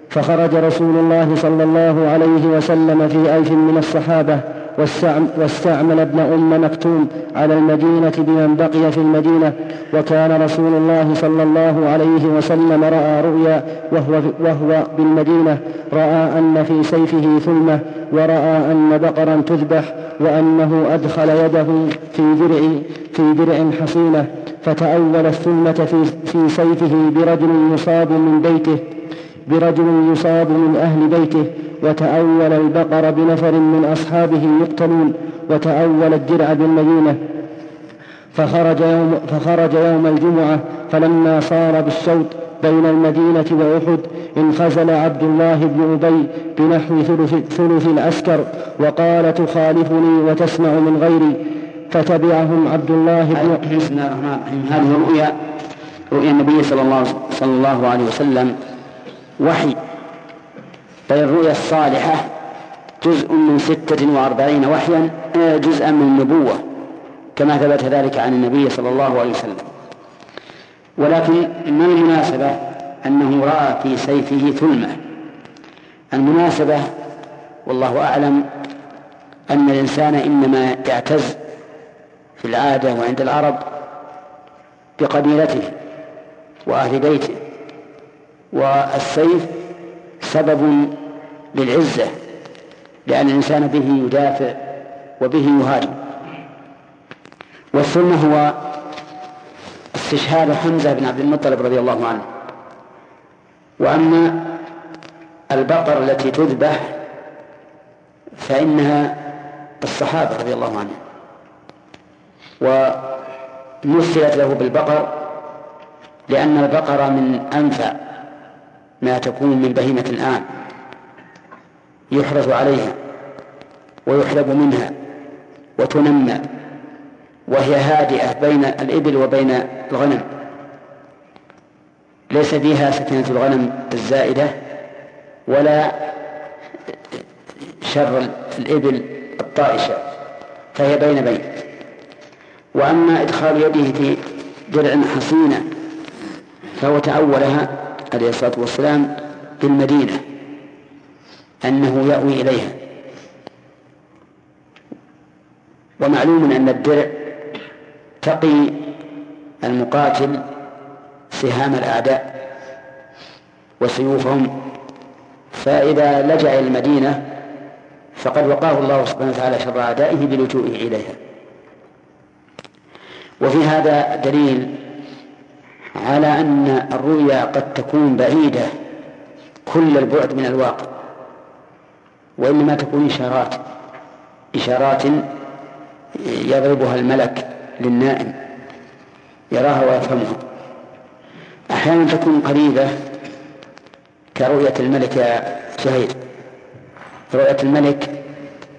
فخرج رسول الله صلى الله عليه وسلم في ألف من الصحابة. واستعمل ابن أم مكتوم على المدينة بمن بقي في المدينة وكان رسول الله صلى الله عليه وسلم رأى رؤيا وهو, وهو بالمدينة رأى أن في سيفه ثلمة ورأى أن بقرا تذبح وأنه أدخل يده في درع في درع حصينة فتأول الثلمة في, في سيفه برجل يصاب من بيته. برجل يصاب من أهل بيته وتأول البقر بنفر من أصحابه يقتلون وتأول الدرع بالمدينة. فخرج يوم, فخرج يوم الجمعة فلما صار بالشوط بين المدينة وأحد انخزل عبد الله بن أبي بنحو ثلث, ثلث العسكر وقال تخالفني وتسمع من غيري. فتبعهم عبد الله بن بسم الله الرحمن الرحيم هذه رؤيا رؤيا النبي صلى الله صلى الله عليه وسلم. وحي. بل الرؤيا الصالحة جزء من ستة وأربعين وحيا آه، جزءا من النبوة كما ثبت ذلك عن النبي صلى الله عليه وسلم. ولكن ما المناسبة؟ أنه رأى في سيفه ثلمة. المناسبة والله أعلم أن الإنسان إنما يعتز في العادة وعند العرب بقبيلته وأهل بيته. والسيف سبب للعزة لأن الإنسان به يدافع وبه يهاجم. والثلمة هو استشهاد حمزة بن عبد المطلب رضي الله عنه. وأما البقر التي تذبح فإنها الصحابة رضي الله عنهم. ومثلت له بالبقر لأن البقر من أنفع. ما تكون من بهيمة الآن. يحرث عليها ويحلب منها وتنمى وهي هادئة بين الإبل وبين الغنم. ليس فيها سكنة الغنم الزائدة ولا شر الإبل الطائشة فهي بين بين. وأما إدخال يده في درع حصينة فهو تأولها عليه الصلاة والسلام بالمدينة أنه يأوي إليها. ومعلوم أن الدرع تقي المقاتل سهام الأعداء وسيوفهم. فإذا لجأ إلى المدينة فقد وقاه الله سبحانه وتعالى شر أعدائه بلجوئه إليها. وفي هذا دليل على أن الرؤيا قد تكون بعيدة كل البعد من الواقع وإنما تكون إشارات إشارات يضربها الملك للنائم يراها ويفهمها. أحيانا تكون قريبة كرؤية الملك يا سهيل. رؤية الملك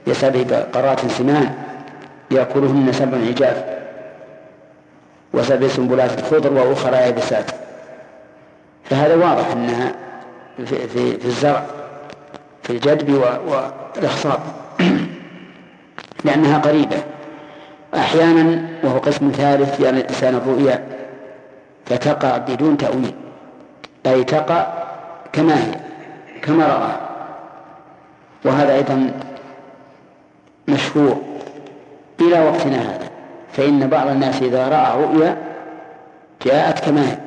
يسبع بقرات سمان يأكلهن سبع عجاف. وسبع سنبلات خضر وأخرى يابسات. فهذا واضح أنها في, في, في الزرع في الجدب والإخصاب. لأنها قريبة. أحيانا وهو قسم ثالث يعني الإنسان الرؤيا فتقع بدون تأويل. أي تقع كما هي كما رأى. وهذا أيضا مشهور إلى وقتنا هذا. فإن بعض الناس إذا رأى رؤيا جاءت كما هي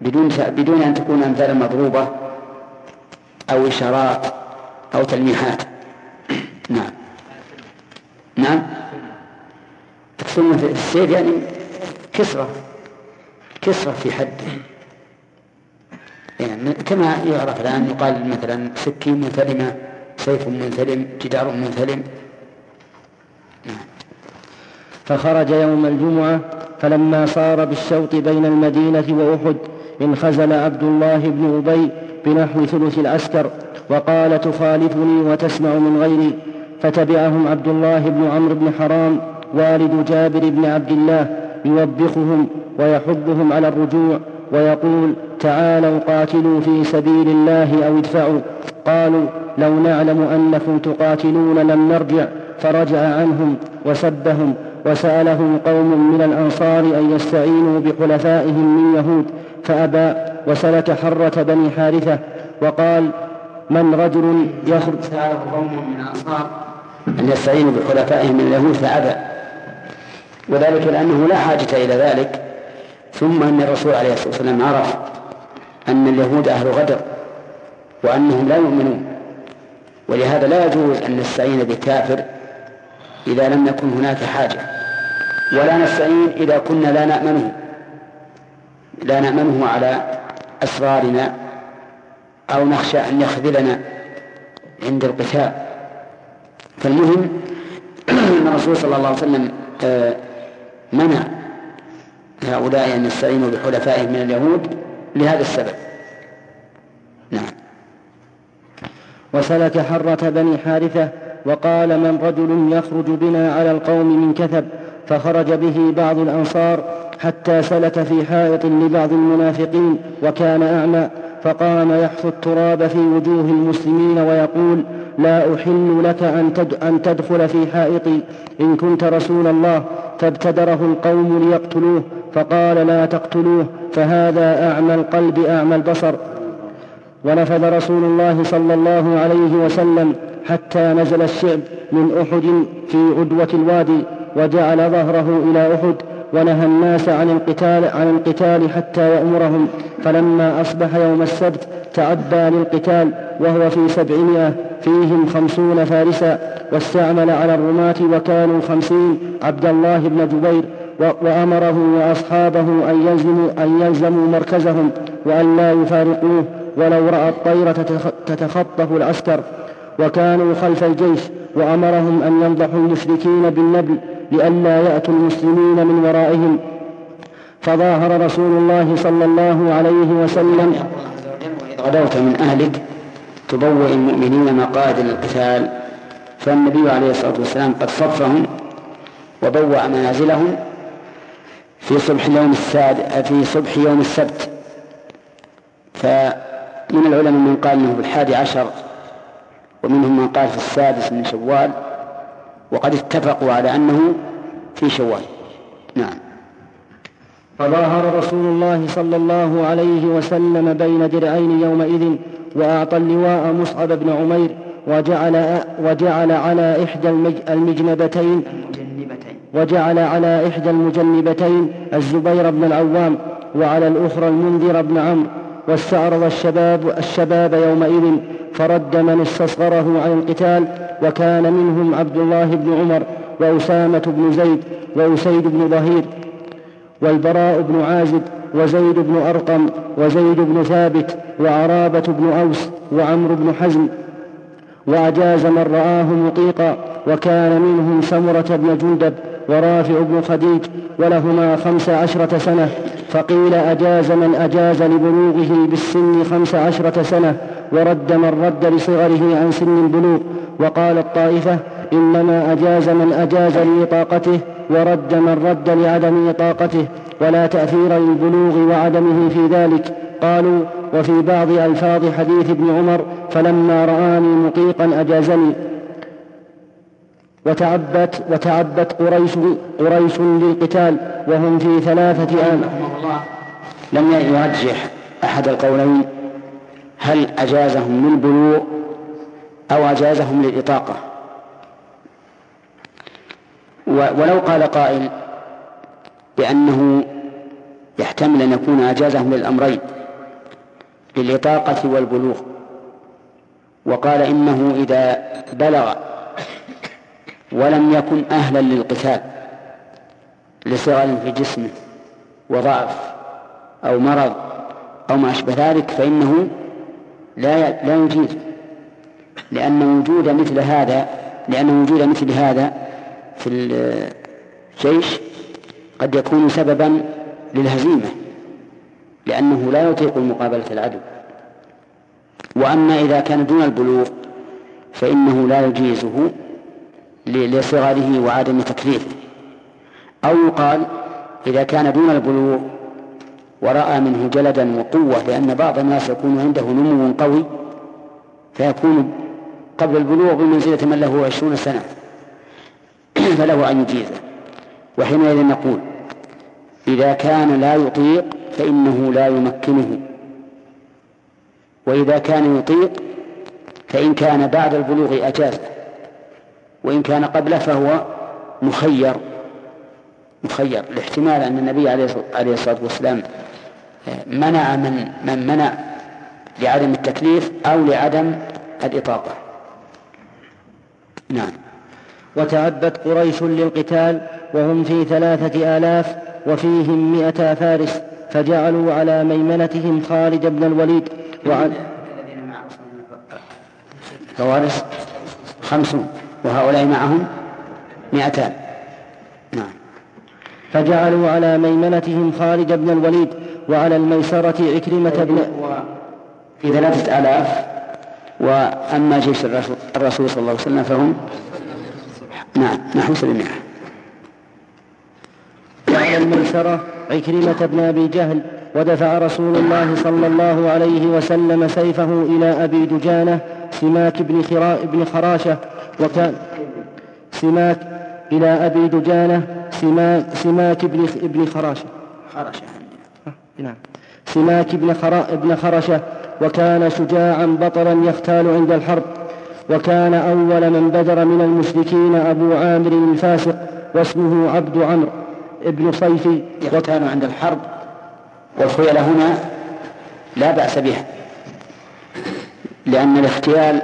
بدون بدون أن تكون أمثالا مضروبة أو إشارات أو تلميحات. نعم. نعم. ثم في السيف يعني كسرة كسرة في حده يعني كما يعرف الآن يقال مثلا سكين منثلمة سيف منثلم جدار منثلم. نعم. فخرج يوم الجمعة فلما صار بالشوط بين المدينة وأحد انخزل عبد الله بن أبي بنحو ثلث العسكر وقال تخالفني وتسمع من غيري. فتبعهم عبد الله بن عمرو بن حرام والد جابر بن عبد الله يوبخهم ويحضهم على الرجوع ويقول تعالوا قاتلوا في سبيل الله أو ادفعوا. قالوا لو نعلم أنكم تقاتلون لم نرجع. فرجع عنهم وسبهم وسأله قوم من الأنصار أن يستعينوا بحلفائهم من يهود فأبى وسلك حرة بني حارثة وقال من رجل يخرج سأله قوم من الأنصار أن يستعينوا بحلفائهم من اليهود فأبى. وذلك لأنه لا حاجة إلى ذلك. ثم أن الرسول عليه الصلاة والسلام عرف أن اليهود أهل غدر وأنهم لا يؤمنون. ولهذا لا يجوز أن نستعين بكافر إذا لم يكن هناك حاجة. ولا نستعين إذا كنا لا نأمنه. لا نأمنه على أسرارنا أو نخشى أن يخذلنا عند القتال. فالمهم أن الرسول صلى الله عليه وسلم آه، منع هؤلاء أن يستعينوا بحلفائهم من اليهود لهذا السبب. نعم. وسلك حرة بني حارثة وقال من رجل يخرج بنا على القوم من كثب؟ فخرج به بعض الأنصار حتى سلك في حائط لبعض المنافقين وكان أعمى فقام يحث التراب في وجوه المسلمين ويقول لا أحل لك أن, أن تدخل في حائطي إن كنت رسول الله. فابتدره القوم ليقتلوه فقال لا تقتلوه فهذا أعمى القلب أعمى البصر. ونفذ رسول الله صلى الله عليه وسلم حتى نزل الشعب من أحد في عدوة الوادي. وجعل ظهره إلى أحد ونهى الناس عن القتال عن القتال حتى يأمرهم. فلما أصبح يوم السبت تعبى للقتال وهو في سبعمائة فيهم خمسون فارسا واستعمل على الرماة وكانوا خمسين عبد الله بن جبير وأمره وأصحابه أن يلزموا, أن يلزموا مركزهم وأن لا يفارقوه ولو رأى الطير تتخطف العسكر. وكانوا خلف الجيش وأمرهم أن ينضحوا المشركين بالنبل لئلا يأتوا المسلمين من ورائهم. فظاهر رسول الله صلى الله عليه وسلم. غدوت من أهلك تبوئ المؤمنين مقاعد للقتال فالنبي عليه الصلاة والسلام قد صفهم وبوأ منازلهم في صبح اليوم الساد في صبح يوم السبت. فمن العلماء من قال إنه بالحادي عشر ومنهم من قال في السادس من شوال. وقد اتفقوا على أنه في شوال. نعم. فظاهر رسول الله صلى الله عليه وسلم بين درعين يومئذ وأعطى اللواء مصعب بن عمير وجعل, وجعل على إحدى المجنبتين وجعل على إحدى المجنبتين الزبير بن العوام وعلى الأخرى المنذر بن عمرو واستعرض الشباب الشباب يومئذ فرد من استصغره عن القتال وكان منهم عبد الله بن عمر وأسامة بن زيد وأسيد بن ظهير والبراء بن عازب وزيد بن أرقم وزيد بن ثابت وعرابة بن أوس وعمرو بن حزم وأجاز من رآه مطيقا وكان منهم سمرة بن جندب ورافع بن خديج ولهما خمس عشرة سنة فقيل أجاز من أجاز لبلوغه بالسن خمس عشرة سنة ورد من رد لصغره عن سن البلوغ وقال الطائفة إنما أجاز من أجاز لإطاقته ورد من رد لعدم إطاقته ولا تأثير للبلوغ وعدمه في ذلك. قالوا وفي بعض ألفاظ حديث ابن عمر فلما رآني مطيقا أجازني. وتعبت وتعبت قريش قريش للقتال وهم في ثلاثة آن لم يرجح أحد القولين. هل أجازهم للبلوغ أو أجازهم للإطاقة؟ ولو قال قائل بأنه يحتمل أن يكون أجازهم للأمرين للإطاقة والبلوغ. وقال إنه إذا بلغ ولم يكن أهلا للقتال لصغر في جسمه وضعف أو مرض أو ما أشبه ذلك فإنه لا لا يجيز. لأن وجود مثل هذا لأن وجود مثل هذا في الجيش قد يكون سببا للهزيمة لأنه لا يطيق مقابلة العدو. وأما إذا كان دون البلوغ فإنه لا يجيزه لصغره وعدم تكليفه. أو يقال إذا كان دون البلوغ ورأى منه جلدا وقوة لأن بعض الناس يكون عنده نمو قوي فيكون قبل البلوغ بمنزلة من له عشرون سنة. فله أن يجيزه. وحينئذ نقول إذا كان لا يطيق فإنه لا يمكنه. وإذا كان يطيق فإن كان بعد البلوغ أجازه. وإن كان قبله فهو مخير. مخير الاحتمال أن النبي عليه الصلاة والسلام منع من من منع لعدم التكليف أو لعدم الإطاقة نعم. وتعبت قريش للقتال وهم في ثلاثة آلاف وفيهم مئة فارس فجعلوا على ميمنتهم خالد بن الوليد وعلى فوارس خمسون وهؤلاء معهم مئتان. فجعلوا على ميمنتهم خالد بن الوليد وعلى الميسرة عكرمة بن في ثلاثة آلاف وأما جيش الرسول, الرسول صلى الله عليه وسلم فهم نعم نحو سبعمائة. وعلى الميسرة عكرمة بن أبي جهل ودفع رسول الله صلى الله عليه وسلم سيفه إلى أبي دجانة سماك بن, خرا بن خراشة وكان سماك إلى أبي دجانة سماك, سماك بن, بن خراشة. خراشة نعم. سماك بن, خرا بن خرشة وكان شجاعا بطلا يختال عند الحرب وكان أول من بدر من المشركين أبو عامر الفاسق واسمه عبد عمرو ابن صيفي يختال عند الحرب والخيل هنا لا بأس بها لأن الاختيال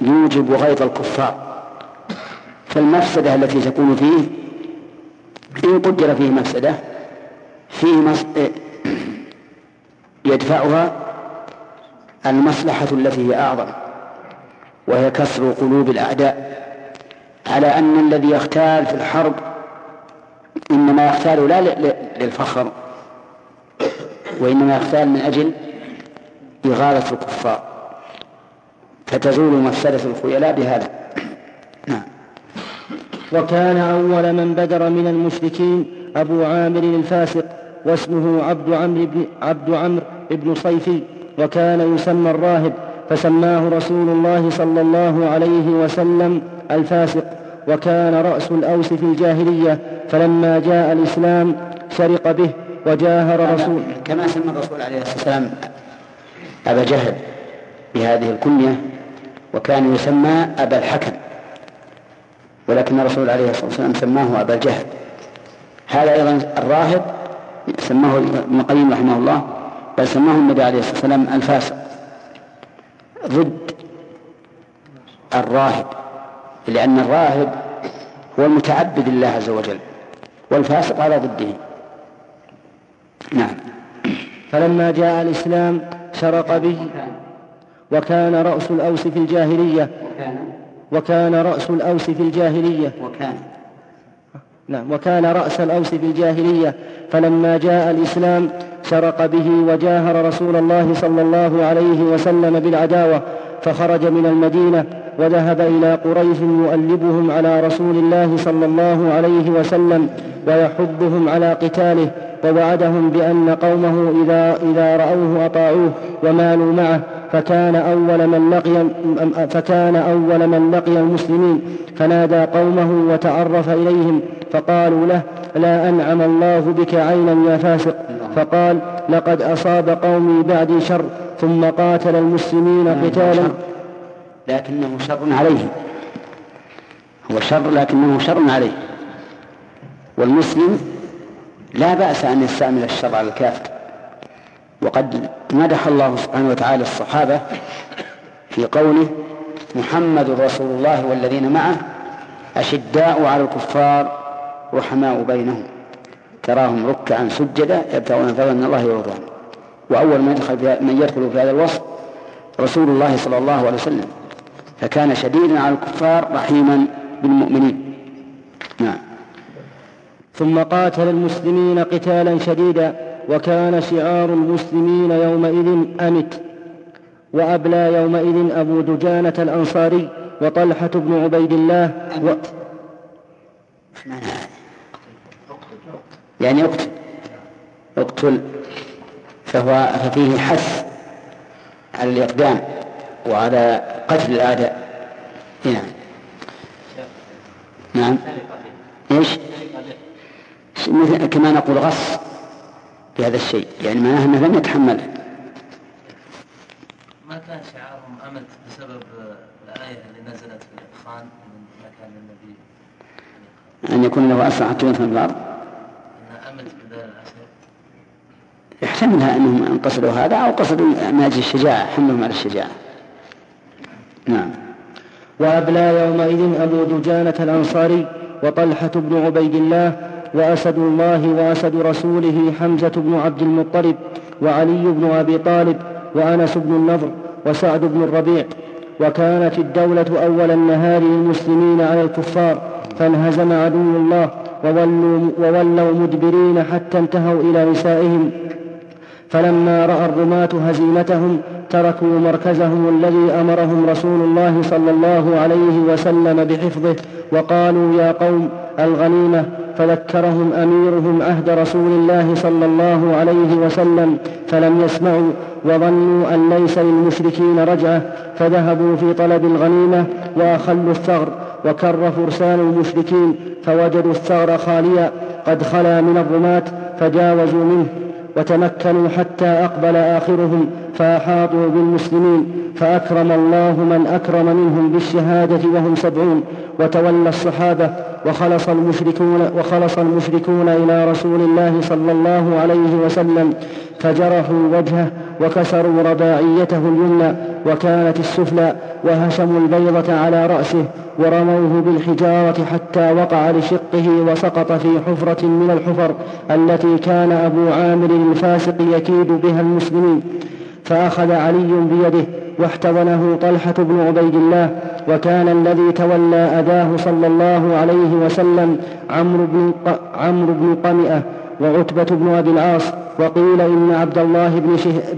يوجب غيظ الكفار. فالمفسدة التي تكون فيه إن قدر فيه مفسدة فيه. يدفعها المصلحة التي هي أعظم وهي كسر قلوب الأعداء. على أن الذي يختال في الحرب إنما يختال لا للفخر وإنما يختال من أجل إغاظة الكفار. فتزول مفسدة الخيلاء بهذا. نعم. وكان أول من بدر من المشركين أبو عامر الفاسق واسمه عبد عمرو بن عبد عمرو بن صيفي وكان يسمى الراهب فسماه رسول الله صلى الله عليه وسلم الفاسق وكان رأس الأوس في الجاهلية فلما جاء الإسلام شرق به وجاهر رسول كما سمى الرسول عليه الصلاة والسلام أبا جهل بهذه الكنية وكان يسمى أبا الحكم. ولكن الرسول عليه الصلاة والسلام سماه أبا الجهل هذا أيضا الراهب سماه ابن القيم رحمه الله بل سماه النبي عليه الصلاة والسلام الفاسق. ضد الراهب لأن الراهب هو المتعبد لله عز وجل والفاسق على ضده. نعم. فلما جاء الإسلام شرق به وكان رأس الأوس في الجاهلية. وكان. رأس الأوس في الجاهلية. وكان. نعم وكان رأس الأوس في الجاهلية. فلما جاء الإسلام شرق به وجاهر رسول الله صلى الله عليه وسلم بالعداوة فخرج من المدينة وذهب إلى قريش يؤلبهم على رسول الله صلى الله عليه وسلم ويحضهم على قتاله ووعدهم بأن قومه إذا, إذا رأوه أطاعوه ومالوا معه فكان أول من لقي فكان أول من لقي المسلمين فنادى قومه وتعرف إليهم فقالوا له لا أنعم الله بك عينا يا فاسق. فقال لقد أصاب قومي بعدي شر ثم قاتل المسلمين قتالا. لكنه شر عليهم هو شر لكنه شر عليه. والمسلم لا بأس أن يستعمل الشر على الكافر. وقد مدح الله سبحانه وتعالى الصحابة في قوله محمد رسول الله والذين معه أشداء على الكفار رحماء بينهم. تراهم ركعا سجدا يبتغون فضلا من الله ورضوانه. وأول من يدخل من يدخل في هذا الوصف رسول الله صلى الله عليه وسلم. فكان شديدا على الكفار رحيما بالمؤمنين. نعم. ثم قاتل المسلمين قتالا شديدا. وكان شعار المسلمين يومئذ أمت وأبلى يومئذ أبو دجانة الأنصاري وطلحة بن عبيد الله و... يعني أقتل. أقتل. فهو ففيه حث على الإقدام وعلى قتل الأعداء. نعم. نعم. إيش؟ مثل كما نقول غص. بهذا الشيء يعني معناه أنه لم يتحمله. ما كان شعارهم امت بسبب الآية اللي نزلت في الاخوان من مكان النبي؟ أن يكون له أسرع حتى يدفن في الأرض؟ أنها امت بذلك يحتملها أنهم قصدوا هذا أو قصدوا من أجل الشجاعة حملهم على الشجاعة. نعم. وأبلى يومئذ أبو دجانة الأنصاري وطلحة بن عبيد الله وأسد الله وأسد رسوله حمزة بن عبد المطلب وعلي بن أبي طالب وأنس بن النضر وسعد بن الربيع. وكانت الدولة أول النهار للمسلمين على الكفار فانهزم عدو الله وولوا, وولوا مدبرين حتى انتهوا إلى نسائهم. فلما رأى الرماة هزيمتهم تركوا مركزهم الذي أمرهم رسول الله صلى الله عليه وسلم بحفظه وقالوا يا قوم الغنيمة فذكرهم أميرهم عهد رسول الله صلى الله عليه وسلم فلم يسمعوا وظنوا أن ليس للمشركين رجعة فذهبوا في طلب الغنيمة وأخلوا الثغر وكر فرسان المشركين فوجدوا الثغر خاليا قد خلا من الرماة فجاوزوا منه وتمكنوا حتى أقبل آخرهم فأحاطوا بالمسلمين فأكرم الله من أكرم منهم بالشهادة وهم سبعون وتولى الصحابة وخلص المشركون وخلص المشركون إلى رسول الله صلى الله عليه وسلم فجرحوا وجهه وكسروا رباعيته اليمنى وكانت السفلى وهشموا البيضة على رأسه ورموه بالحجارة حتى وقع لشقه وسقط في حفرة من الحفر التي كان أبو عامر الفاسق يكيد بها المسلمين. فأخذ علي بيده واحتضنه طلحة بن عبيد الله وكان الذي تولى أداه صلى الله عليه وسلم عمرو بن عمرو بن قمئة وعتبة بن أبي العاص وقيل إن عبد الله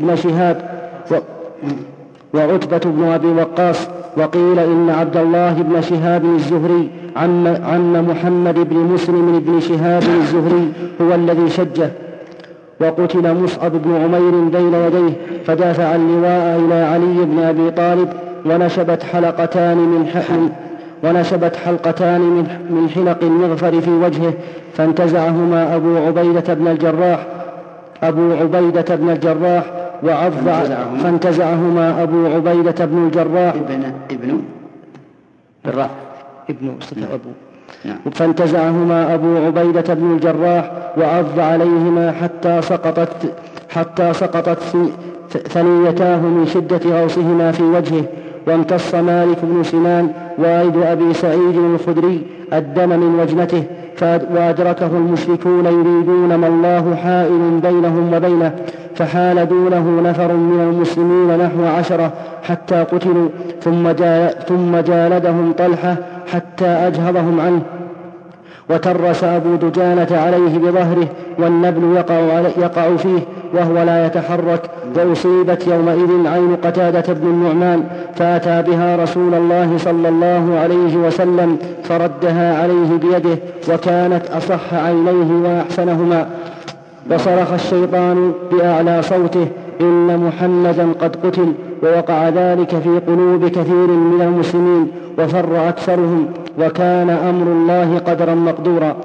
بن شهاب و وعتبة بن أبي وقاص وقيل إن عبد الله بن شهاب الزهري عم, عم محمد بن مسلم بن شهاب الزهري هو الذي شجه وقتل مصعب بن عمير بين يديه فدافع اللواء إلى علي بن أبي طالب ونشبت حلقتان من حقن ونشبت حلقتان من من حلق المغفر في وجهه فانتزعهما أبو عبيدة بن الجراح أبو عبيدة بن الجراح وعض فانتزعهما أبو عبيدة بن الجراح ابن ابن بالراء ابن أبو نعم. فانتزعهما أبو عبيدة بن الجراح وعض عليهما حتى سقطت حتى سقطت ثنيتاه من شدة غوصهما في وجهه وامتص مالك بن سنان والد أبي سعيد الخدري الدم من وجنته وأدركه المشركون يريدون ما الله حائل بينهم وبينه فحال دونه نفر من المسلمين نحو عشرة حتى قتلوا ثم, ثم جالدهم طلحة حتى أجهضهم عنه. وترس أبو دجانة عليه بظهره والنبل يقع, يقع فيه وهو لا يتحرك. وأصيبت يومئذ عين قتادة بن النعمان فأتى بها رسول الله صلى الله عليه وسلم فردها عليه بيده وكانت أصح عينيه وأحسنهما. وصرخ الشيطان بأعلى صوته إن محمدا قد قتل ووقع ذلك في قلوب كثير من المسلمين. وفر أكثرهم وكان أمر الله قدرا مقدورا.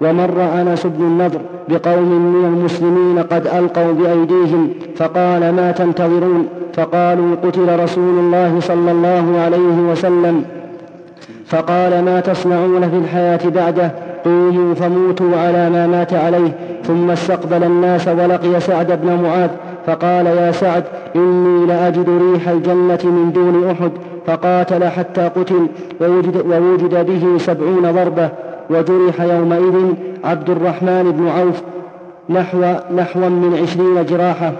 ومر أنس بن النضر بقوم من المسلمين قد ألقوا بأيديهم فقال ما تنتظرون؟ فقالوا قتل رسول الله صلى الله عليه وسلم. فقال ما تصنعون في الحياة بعده؟ قوموا فموتوا على ما مات عليه. ثم استقبل الناس ولقي سعد بن معاذ فقال يا سعد إني لأجد ريح الجنة من دون أحد. فقاتل حتى قتل ووجد, ووجد به سبعون ضربة وجرح يومئذ عبد الرحمن بن عوف نحو نحو من عشرين جراحة.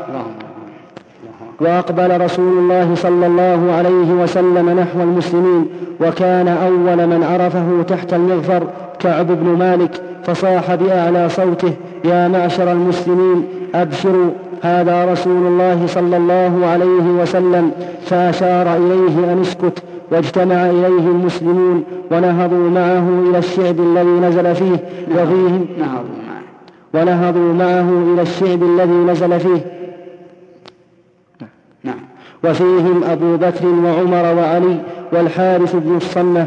وأقبل رسول الله صلى الله عليه وسلم نحو المسلمين وكان أول من عرفه تحت المغفر كعب بن مالك فصاح بأعلى صوته يا معشر المسلمين أبشروا هذا رسول الله صلى الله عليه وسلم فأشار إليه أن اسكت واجتمع إليه المسلمون ونهضوا معه إلى الشعب الذي نزل فيه وفيهم ونهضوا معه إلى الشعب الذي نزل فيه. نعم. وفيهم أبو بكر وعمر وعلي والحارث بن الصمة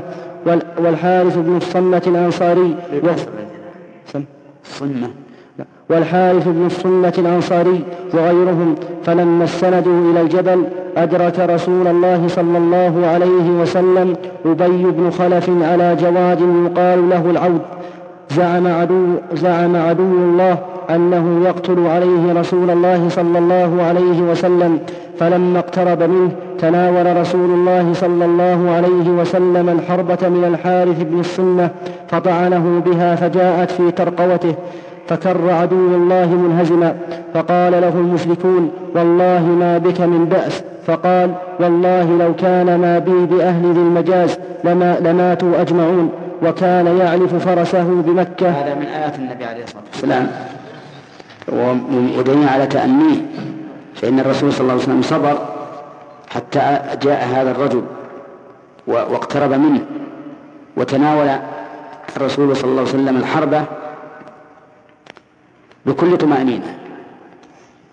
والحارث بن الصمة الأنصاري صمة. والحارث بن الصمة الأنصاري وغيرهم فلما استندوا إلى الجبل أدرك رسول الله صلى الله عليه وسلم أبي بن خلف على جواد يقال له العود. زعم عدو, زعم عدو الله أنه يقتل عليه رسول الله صلى الله عليه وسلم. فلما اقترب منه تناول رسول الله صلى الله عليه وسلم الحربة من الحارث بن السنة فطعنه بها فجاءت في ترقوته. فكر عدو الله منهزما فقال له المشركون والله ما بك من بأس. فقال والله لو كان ما بي بأهل ذي المجاز لما لماتوا أجمعون وكان يعلف فرسه بمكة. هذا من آيات النبي عليه الصلاة والسلام. ودليل على تأنيه فإن الرسول صلى الله عليه وسلم صبر حتى جاء هذا الرجل واقترب منه وتناول الرسول صلى الله عليه وسلم الحربة بكل طمأنينة.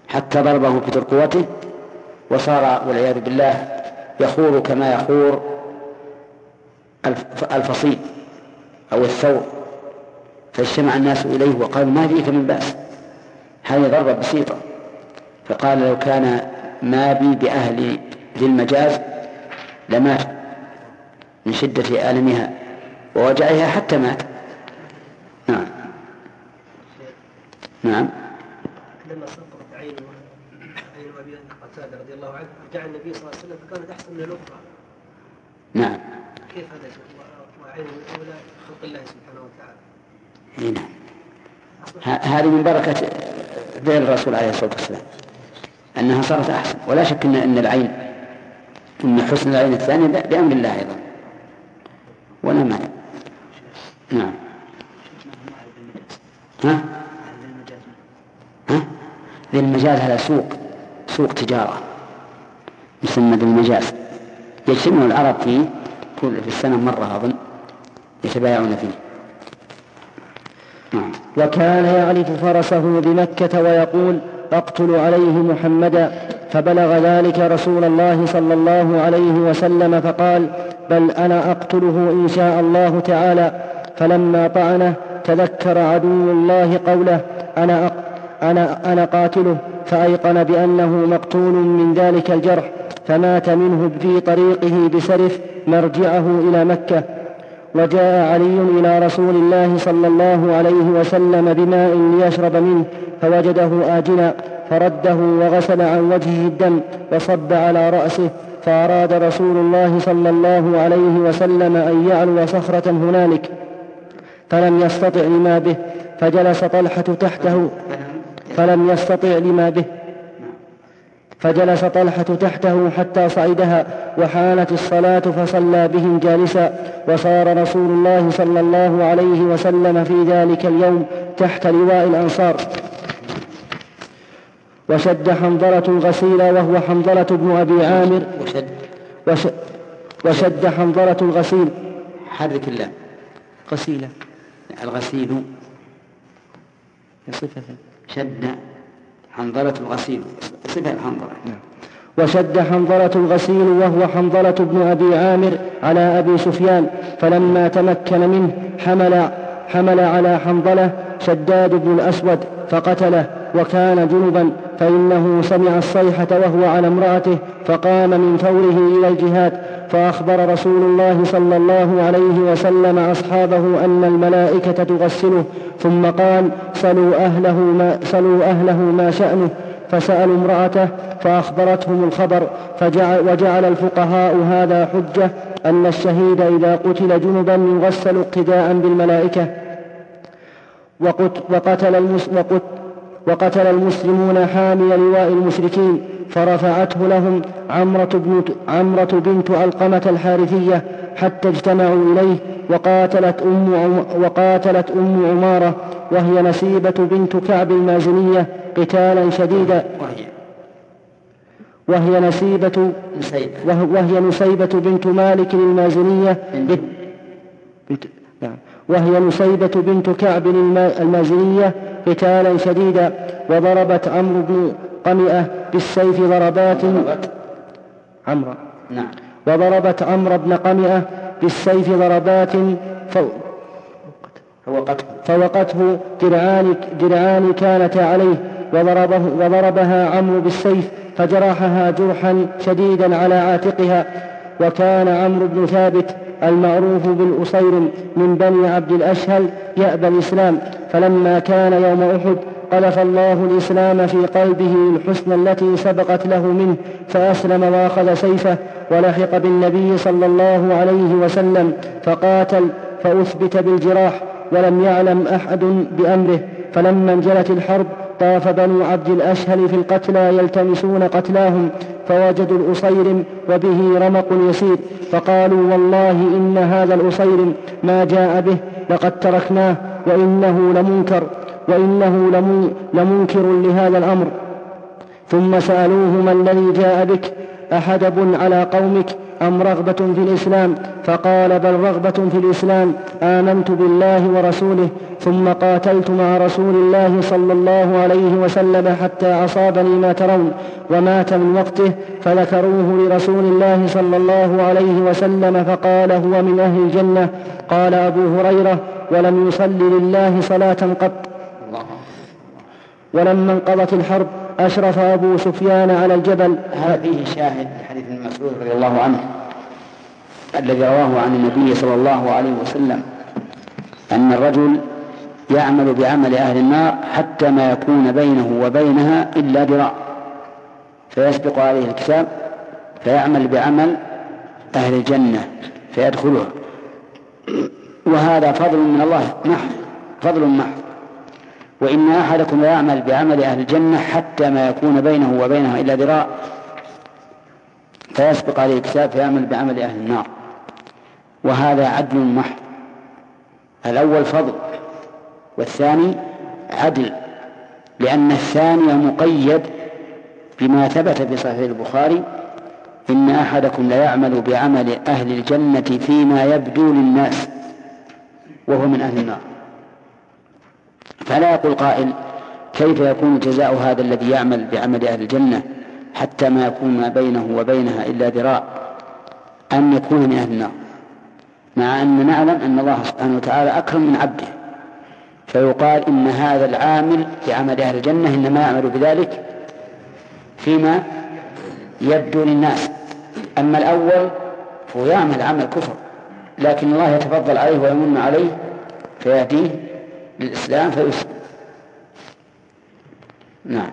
حتى ضربه في ترقوته وصار والعياذ بالله يخور كما يخور الفصيل أو الثور. فاجتمع الناس إليه وقالوا ما فيك من بأس. هذه ضربة بسيطة. فقال لو كان ما بي بأهل ذي المجاز لمات من شدة آلمها ووجعها حتى مات. نعم. نعم لما سقطت عين عين أبي قتادة رضي الله عنه رجع النبي صلى الله عليه وسلم فكانت أحسن من الأخرى. نعم. كيف هذا وعين الاولى خلق الله سبحانه وتعالى. إي نعم. هذه من بركة فعل الرسول عليه الصلاة والسلام أنها صارت أحسن ولا شك أن أن العين أن حسن العين الثانية بأمر الله أيضا ولا مانع نعم ها؟ ها؟ ذي المجاز هذا سوق سوق تجارة يسمى ذي المجاز. يجتمع العرب فيه في السنة مرة أظن يتبايعون فيه. نعم. وكان يعرف فرسه بمكة ويقول أقتل عليه محمدا. فبلغ ذلك رسول الله صلى الله عليه وسلم فقال بل أنا أقتله إن شاء الله تعالى. فلما طعنه تذكر عدو الله قوله أنا أنا أنا قاتله فأيقن بأنه مقتول من ذلك الجرح فمات منه في طريقه بسرف مرجعه إلى مكة. وجاء علي إلى رسول الله صلى الله عليه وسلم بماء ليشرب منه فوجده آجنا فرده وغسل عن وجهه الدم وصب على رأسه فأراد رسول الله صلى الله عليه وسلم أن يعلو صخرة هنالك فلم يستطع لما به فجلس طلحة تحته. فلم يستطع لما به. فجلس طلحة تحته حتى صعدها وحانت الصلاة فصلى بهم جالسا وصار رسول الله صلى الله عليه وسلم في ذلك اليوم تحت لواء الأنصار. وشد حنظلة غسيلا وهو حنظلة بن أبي عامر. وشد. وش وشد حنظلة الغسيل حرك الله. غسيلة الغسيل. صفة شد حنظلة الغسيل. صفة الحنظلة. نعم. وشد حنظلة الغسيل وهو حنظلة بن أبي عامر على أبي سفيان فلما تمكن منه حمل حمل على حنظلة شداد بن الأسود فقتله. وكان جنبا فإنه سمع الصيحة وهو على امرأته فقام من فوره إلى الجهاد فأخبر رسول الله صلى الله عليه وسلم أصحابه أن الملائكة تغسله ثم قال سلوا أهله ما, سلوا أهله ما شأنه فسألوا امرأته فأخبرتهم الخبر فجعل وجعل الفقهاء هذا حجة أن الشهيد إذا قتل جنبا يغسل اقتداء بالملائكة. وقتل, المس وقت وقتل المسلمون حامي لواء المشركين فرفعته لهم عمرة, بنت عمرة بنت علقمة الحارثية حتى اجتمعوا إليه وقاتلت أم, وقاتلت أم عمارة وهي نسيبة بنت كعب المازنية قتالا شديدا. وهي. نسيبة وهي نسيبة بنت مالك المازنية. بنت نعم. وهي نسيبة بنت كعب المازنية قتالا شديدا وضربت عمرو بن قمئة بالسيف ضربات عمرو. نعم. وضربت عمرو بن قمئة بالسيف ضربات فوقته فوقته درعان درعان كانتا عليه وضربه وضربها عمرو بالسيف فجرحها جرحا شديدا على عاتقها وكان عمرو بن ثابت المعروف بالأصير من بني عبد الأشهل يأبى الإسلام فلما كان يوم أحد قذف الله الإسلام في قلبه الحسن التي سبقت له منه فأسلم وأخذ سيفه ولحق بالنبي صلى الله عليه وسلم فقاتل فأثبت بالجراح ولم يعلم أحد بأمره فلما انجلت الحرب طاف بنو عبد الأشهل في القتلى يلتمسون قتلاهم فوجدوا الأصيرم وبه رمق يسير فقالوا والله إن هذا الأصيرم ما جاء به لقد تركناه وإنه لمنكر وإنه لمنكر لهذا الأمر. ثم سألوه ما الذي جاء بك؟ أحدب على قومك؟ أم رغبة في الإسلام؟ فقال بل رغبة في الإسلام. آمنت بالله ورسوله ثم قاتلت مع رسول الله صلى الله عليه وسلم حتى أصابني ما ترون ومات من وقته فذكروه لرسول الله صلى الله عليه وسلم فقال هو من أهل الجنة؟ قال أبو هريرة ولم يصل لله صلاة قط. ولما انقضت الحرب أشرف أبو سفيان على الجبل. هذا فيه شاهد حديث ابن مسعود رضي الله عنه الذي رواه عن النبي صلى الله عليه وسلم أن الرجل يعمل بعمل أهل النار حتى ما يكون بينه وبينها إلا ذراع فيسبق عليه الكتاب فيعمل بعمل أهل الجنة فيدخلها. وهذا فضل من الله محض فضل محض. وإن أحدكم ليعمل بعمل أهل الجنة حتى ما يكون بينه وبينها إلا ذراع فيسبق عليه الكتاب فيعمل بعمل أهل النار. وهذا عدل محض. الأول فضل والثاني عدل لأن الثاني مقيد بما ثبت في صحيح البخاري إن أحدكم ليعمل بعمل أهل الجنة فيما يبدو للناس وهو من أهل النار. فلا يقول قائل كيف يكون جزاء هذا الذي يعمل بعمل أهل الجنة حتى ما يكون ما بينه وبينها إلا ذراع أن يكون من أهل النار؟ مع أن نعلم أن الله سبحانه وتعالى أكرم من عبده. فيقال إن هذا العامل بعمل أهل الجنة إنما يعمل بذلك فيما يبدو للناس. أما الأول فهو يعمل عمل كفر لكن الله يتفضل عليه ويمن عليه فيهديه للإسلام فيسلم نعم.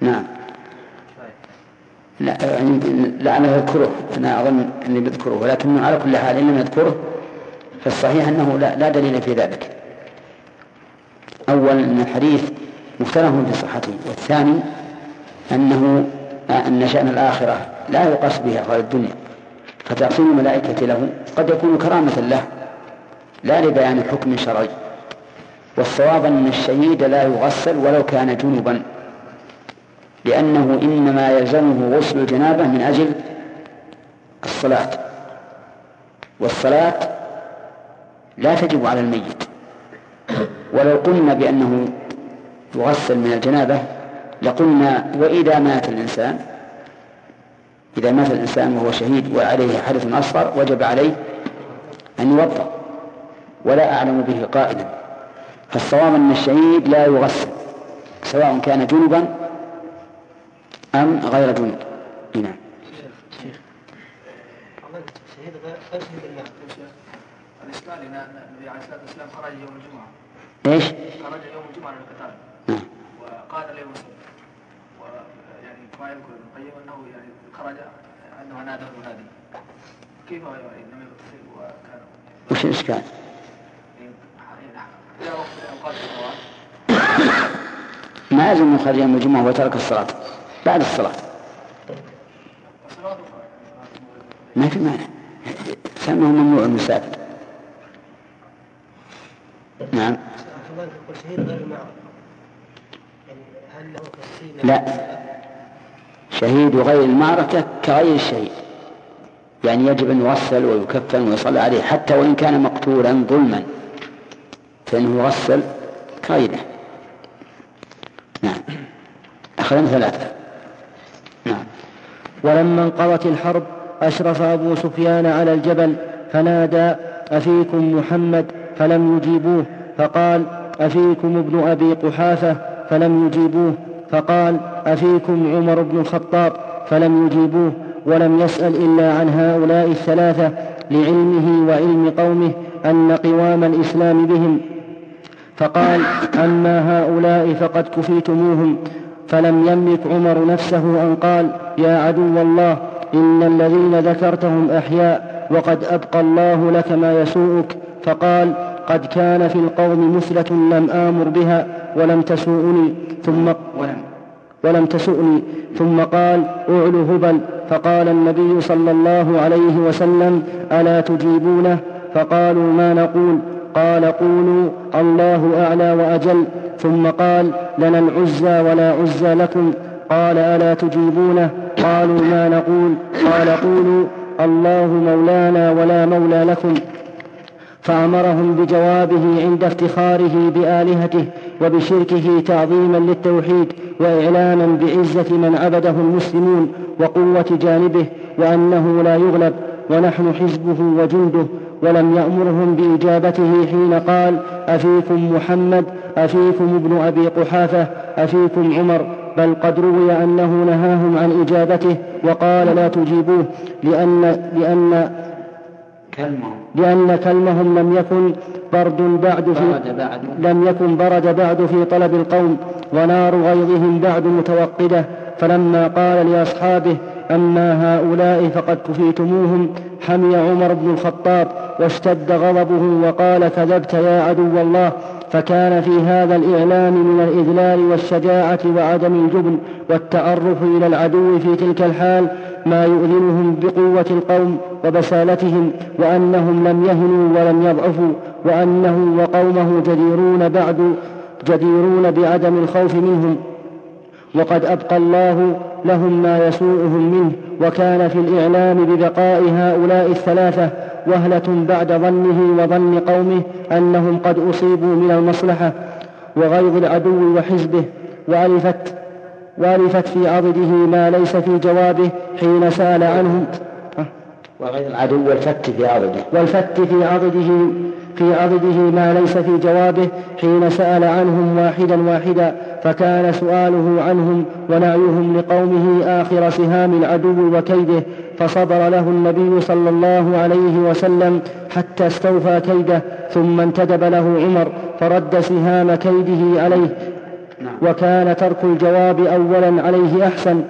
نعم. لا يعني لا أنا أذكره أنا أظن أني بذكره. ولكن على كل حال إن لم يذكره فالصحيح أنه لا, لا دليل في ذلك. أولا أن الحديث مختلف في صحته والثاني أنه أن شأن الآخرة لا يقاس به أفعال الدنيا فتقسيم الملائكة له قد يكون كرامة له لا لبيان حكم شرعي. والصواب أن الشهيد لا يغسل ولو كان جنبا لأنه إنما يلزمه غسل الجنابة من أجل الصلاة. والصلاة لا تجب على الميت. ولو قلنا بأنه يغسل من الجنابة لقلنا وإذا مات الإنسان إذا مات الإنسان وهو شهيد وعليه حدث أصغر وجب عليه أن يوضأ ولا أعلم به قائلا. فالصواب أن الشهيد لا يغسل سواء كان جنبا أم غير جنب. نعم. الإشكال أن النبي عليه الصلاة والسلام خرج يوم الجمعة إيش؟ خرج يوم الجمعة للقتال نعم. وقال لا يوصل ويعني ما يذكر ابن القيم أنه يعني خرج أنه نادى المنادي كيف لم يغتسل وكان وش الإشكال؟ ما لازم يخرج يوم الجمعة وترك الصلاة. بعد الصلاة. ما في مانع. سمه ممنوع المسافر نعم. يعني لا. شهيد غير المعركة كغير الشهيد يعني يجب أن يغسل ويكفن ويصلى عليه حتى وإن كان مقتولا ظلما. فإنه يغسل كغيره. نعم. أخذنا ثلاثة. نعم. ولما انقضت الحرب أشرف أبو سفيان على الجبل فنادى أفيكم محمد؟ فلم يجيبوه. فقال أفيكم ابن أبي قحافة؟ فلم يجيبوه. فقال أفيكم عمر بن الخطاب؟ فلم يجيبوه ولم يسأل إلا عن هؤلاء الثلاثة لعلمه وعلم قومه أن قوام الإسلام بهم. فقال أما هؤلاء فقد كفيتموهم. فلم يملك عمر نفسه أن قال يا عدو الله إن الذين ذكرتهم أحياء وقد أبقى الله لك ما يسوءك. فقال قد كان في القوم مثلة لم آمر بها ولم تسوءني. ثم ولم ولم تسؤني. ثم قال اعل هبل. فقال النبي صلى الله عليه وسلم ألا تجيبونه؟ فقالوا ما نقول. قال قولوا الله أعلى وأجل. ثم قال لنا العزى ولا عزى لكم. قال ألا تجيبونه؟ قالوا ما نقول. قال قولوا الله مولانا ولا مولى لكم. فأمرهم بجوابه عند افتخاره بآلهته. وبشركه تعظيما للتوحيد وإعلانا بعزة من عبده المسلمون وقوة جانبه وأنه لا يغلب ونحن حزبه وجنده ولم يأمرهم بإجابته حين قال أفيكم محمد أفيكم ابن أبي قحافة أفيكم عمر بل قد روي أنه نهاهم عن إجابته وقال لا تجيبوه لأن, لأن كلمة. لأن كلمهم لم يكن برد بعد في بعد. لم يكن برد بعد في طلب القوم ونار غيظهم بعد متوقدة فلما قال لأصحابه أما هؤلاء فقد كفيتموهم حمي عمر بن الخطاب واشتد غضبه وقال كذبت يا عدو الله فكان في هذا الإعلان من الإذلال والشجاعة وعدم الجبن والتعرف إلى العدو في تلك الحال ما يؤذنهم بقوة القوم وبسالتهم وأنهم لم يهنوا ولم يضعفوا وأنه وقومه جديرون بعد جديرون بعدم الخوف منهم. وقد أبقى الله لهم ما يسوءهم منه وكان في الإعلام ببقاء هؤلاء الثلاثة وهلة بعد ظنه وظن قومه أنهم قد أصيبوا من المصلحة وغيظ العدو وحزبه وألفت وألفت في عضده ما ليس في جوابه حين سأل عنهم وغير العدو والفت في والفت في عضده في عضده ما ليس في جوابه حين سأل عنهم واحدا واحدا فكان سؤاله عنهم ونعيهم لقومه آخر سهام العدو وكيده فصبر له النبي صلى الله عليه وسلم حتى استوفى كيده ثم انتدب له عمر فرد سهام كيده عليه وكان ترك الجواب أولا عليه أحسن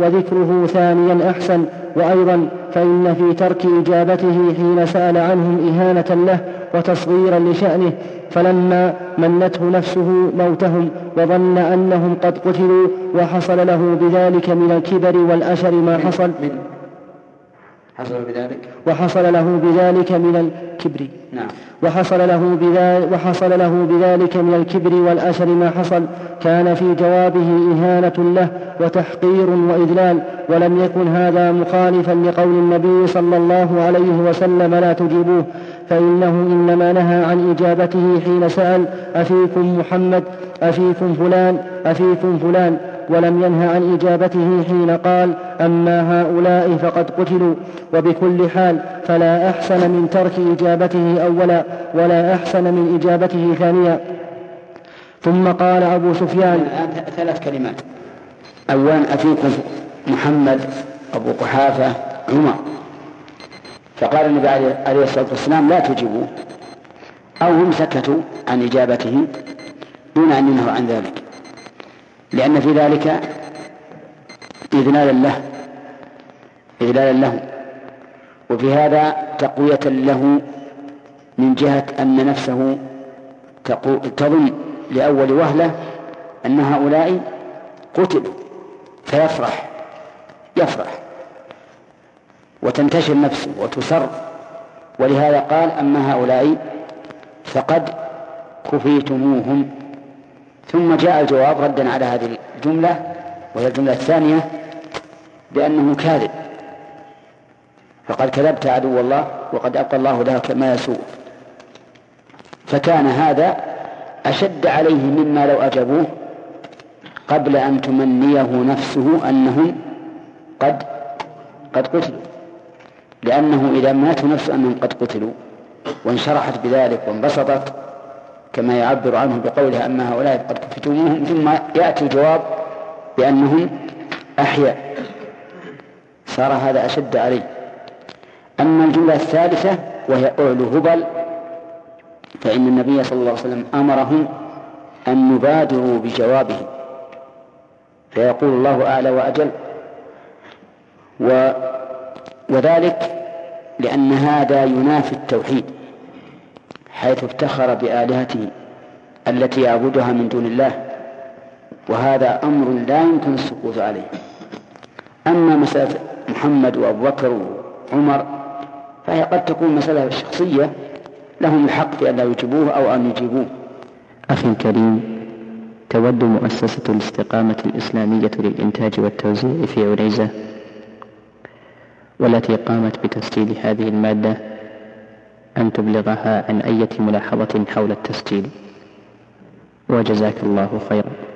وذكره ثانيا أحسن. وأيضا فإن في ترك إجابته حين سأل عنهم إهانة له وتصغيرا لشأنه فلما منته نفسه موتهم وظن أنهم قد قتلوا وحصل له بذلك من الكبر والأشر ما حصل. من حصل بذلك؟ وحصل له بذلك من الكبر. نعم. وحصل له بذلك وحصل له بذلك من الكبر والأشر ما حصل. كان في جوابه إهانة له وتحقير وإذلال. ولم يكن هذا مخالفا لقول النبي صلى الله عليه وسلم لا تجيبوه. فإنه إنما نهى عن إجابته حين سأل أفيكم محمد؟ أفيكم فلان؟ أفيكم فلان؟ ولم ينه عن إجابته حين قال أما هؤلاء فقد قتلوا وبكل حال فلا أحسن من ترك إجابته أولا ولا أحسن من إجابته ثانيا. ثم قال أبو سفيان ثلاث كلمات. أولا أفيكم محمد أبو قحافة عمر. فقال النبي عليه الصلاة والسلام لا تجيبوا أو هم سكتوا عن إجابته دون أن ينهوا عن ذلك. لأن في ذلك إذلالا له إذلالا له. وفي هذا تقوية له من جهة أن نفسه تظن لأول وهلة أن هؤلاء قتلوا فيفرح يفرح. وتنتشر نفسه وتسر. ولهذا قال أما هؤلاء فقد كفيتموهم. ثم جاء الجواب ردا على هذه الجملة وهي الجملة الثانية بأنه كاذب. فقد كذبت عدو الله وقد أبقى الله لك ما يسوء. فكان هذا أشد عليه مما لو أجابوه قبل أن تمنيه نفسه أنهم قد قد قتلوا. لأنه إذا مات نفسه أنهم قد قتلوا وانشرحت بذلك وانبسطت كما يعبر عنه بقولها أما هؤلاء قد كفتموهم ثم يأتي الجواب بأنهم أحياء. صار هذا أشد عليه أما الجملة الثالثة وهي أعلو هبل فإن النبي صلى الله عليه وسلم أمرهم أن يبادروا بجوابه فيقول الله أعلى وأجل. و وذلك لأن هذا ينافي التوحيد. حيث افتخر بآلهته التي يعبدها من دون الله وهذا أمر لا يمكن السكوت عليه. أما مسألة محمد وأبو بكر وعمر فهي قد تكون مسألة شخصية لهم الحق في أن لا يجيبوه أو أن يجيبوه. أخي الكريم تود مؤسسة الاستقامة الإسلامية للإنتاج والتوزيع في عنيزة والتي قامت بتسجيل هذه المادة أن تبلغها عن أية ملاحظة حول التسجيل. وجزاك الله خيرا.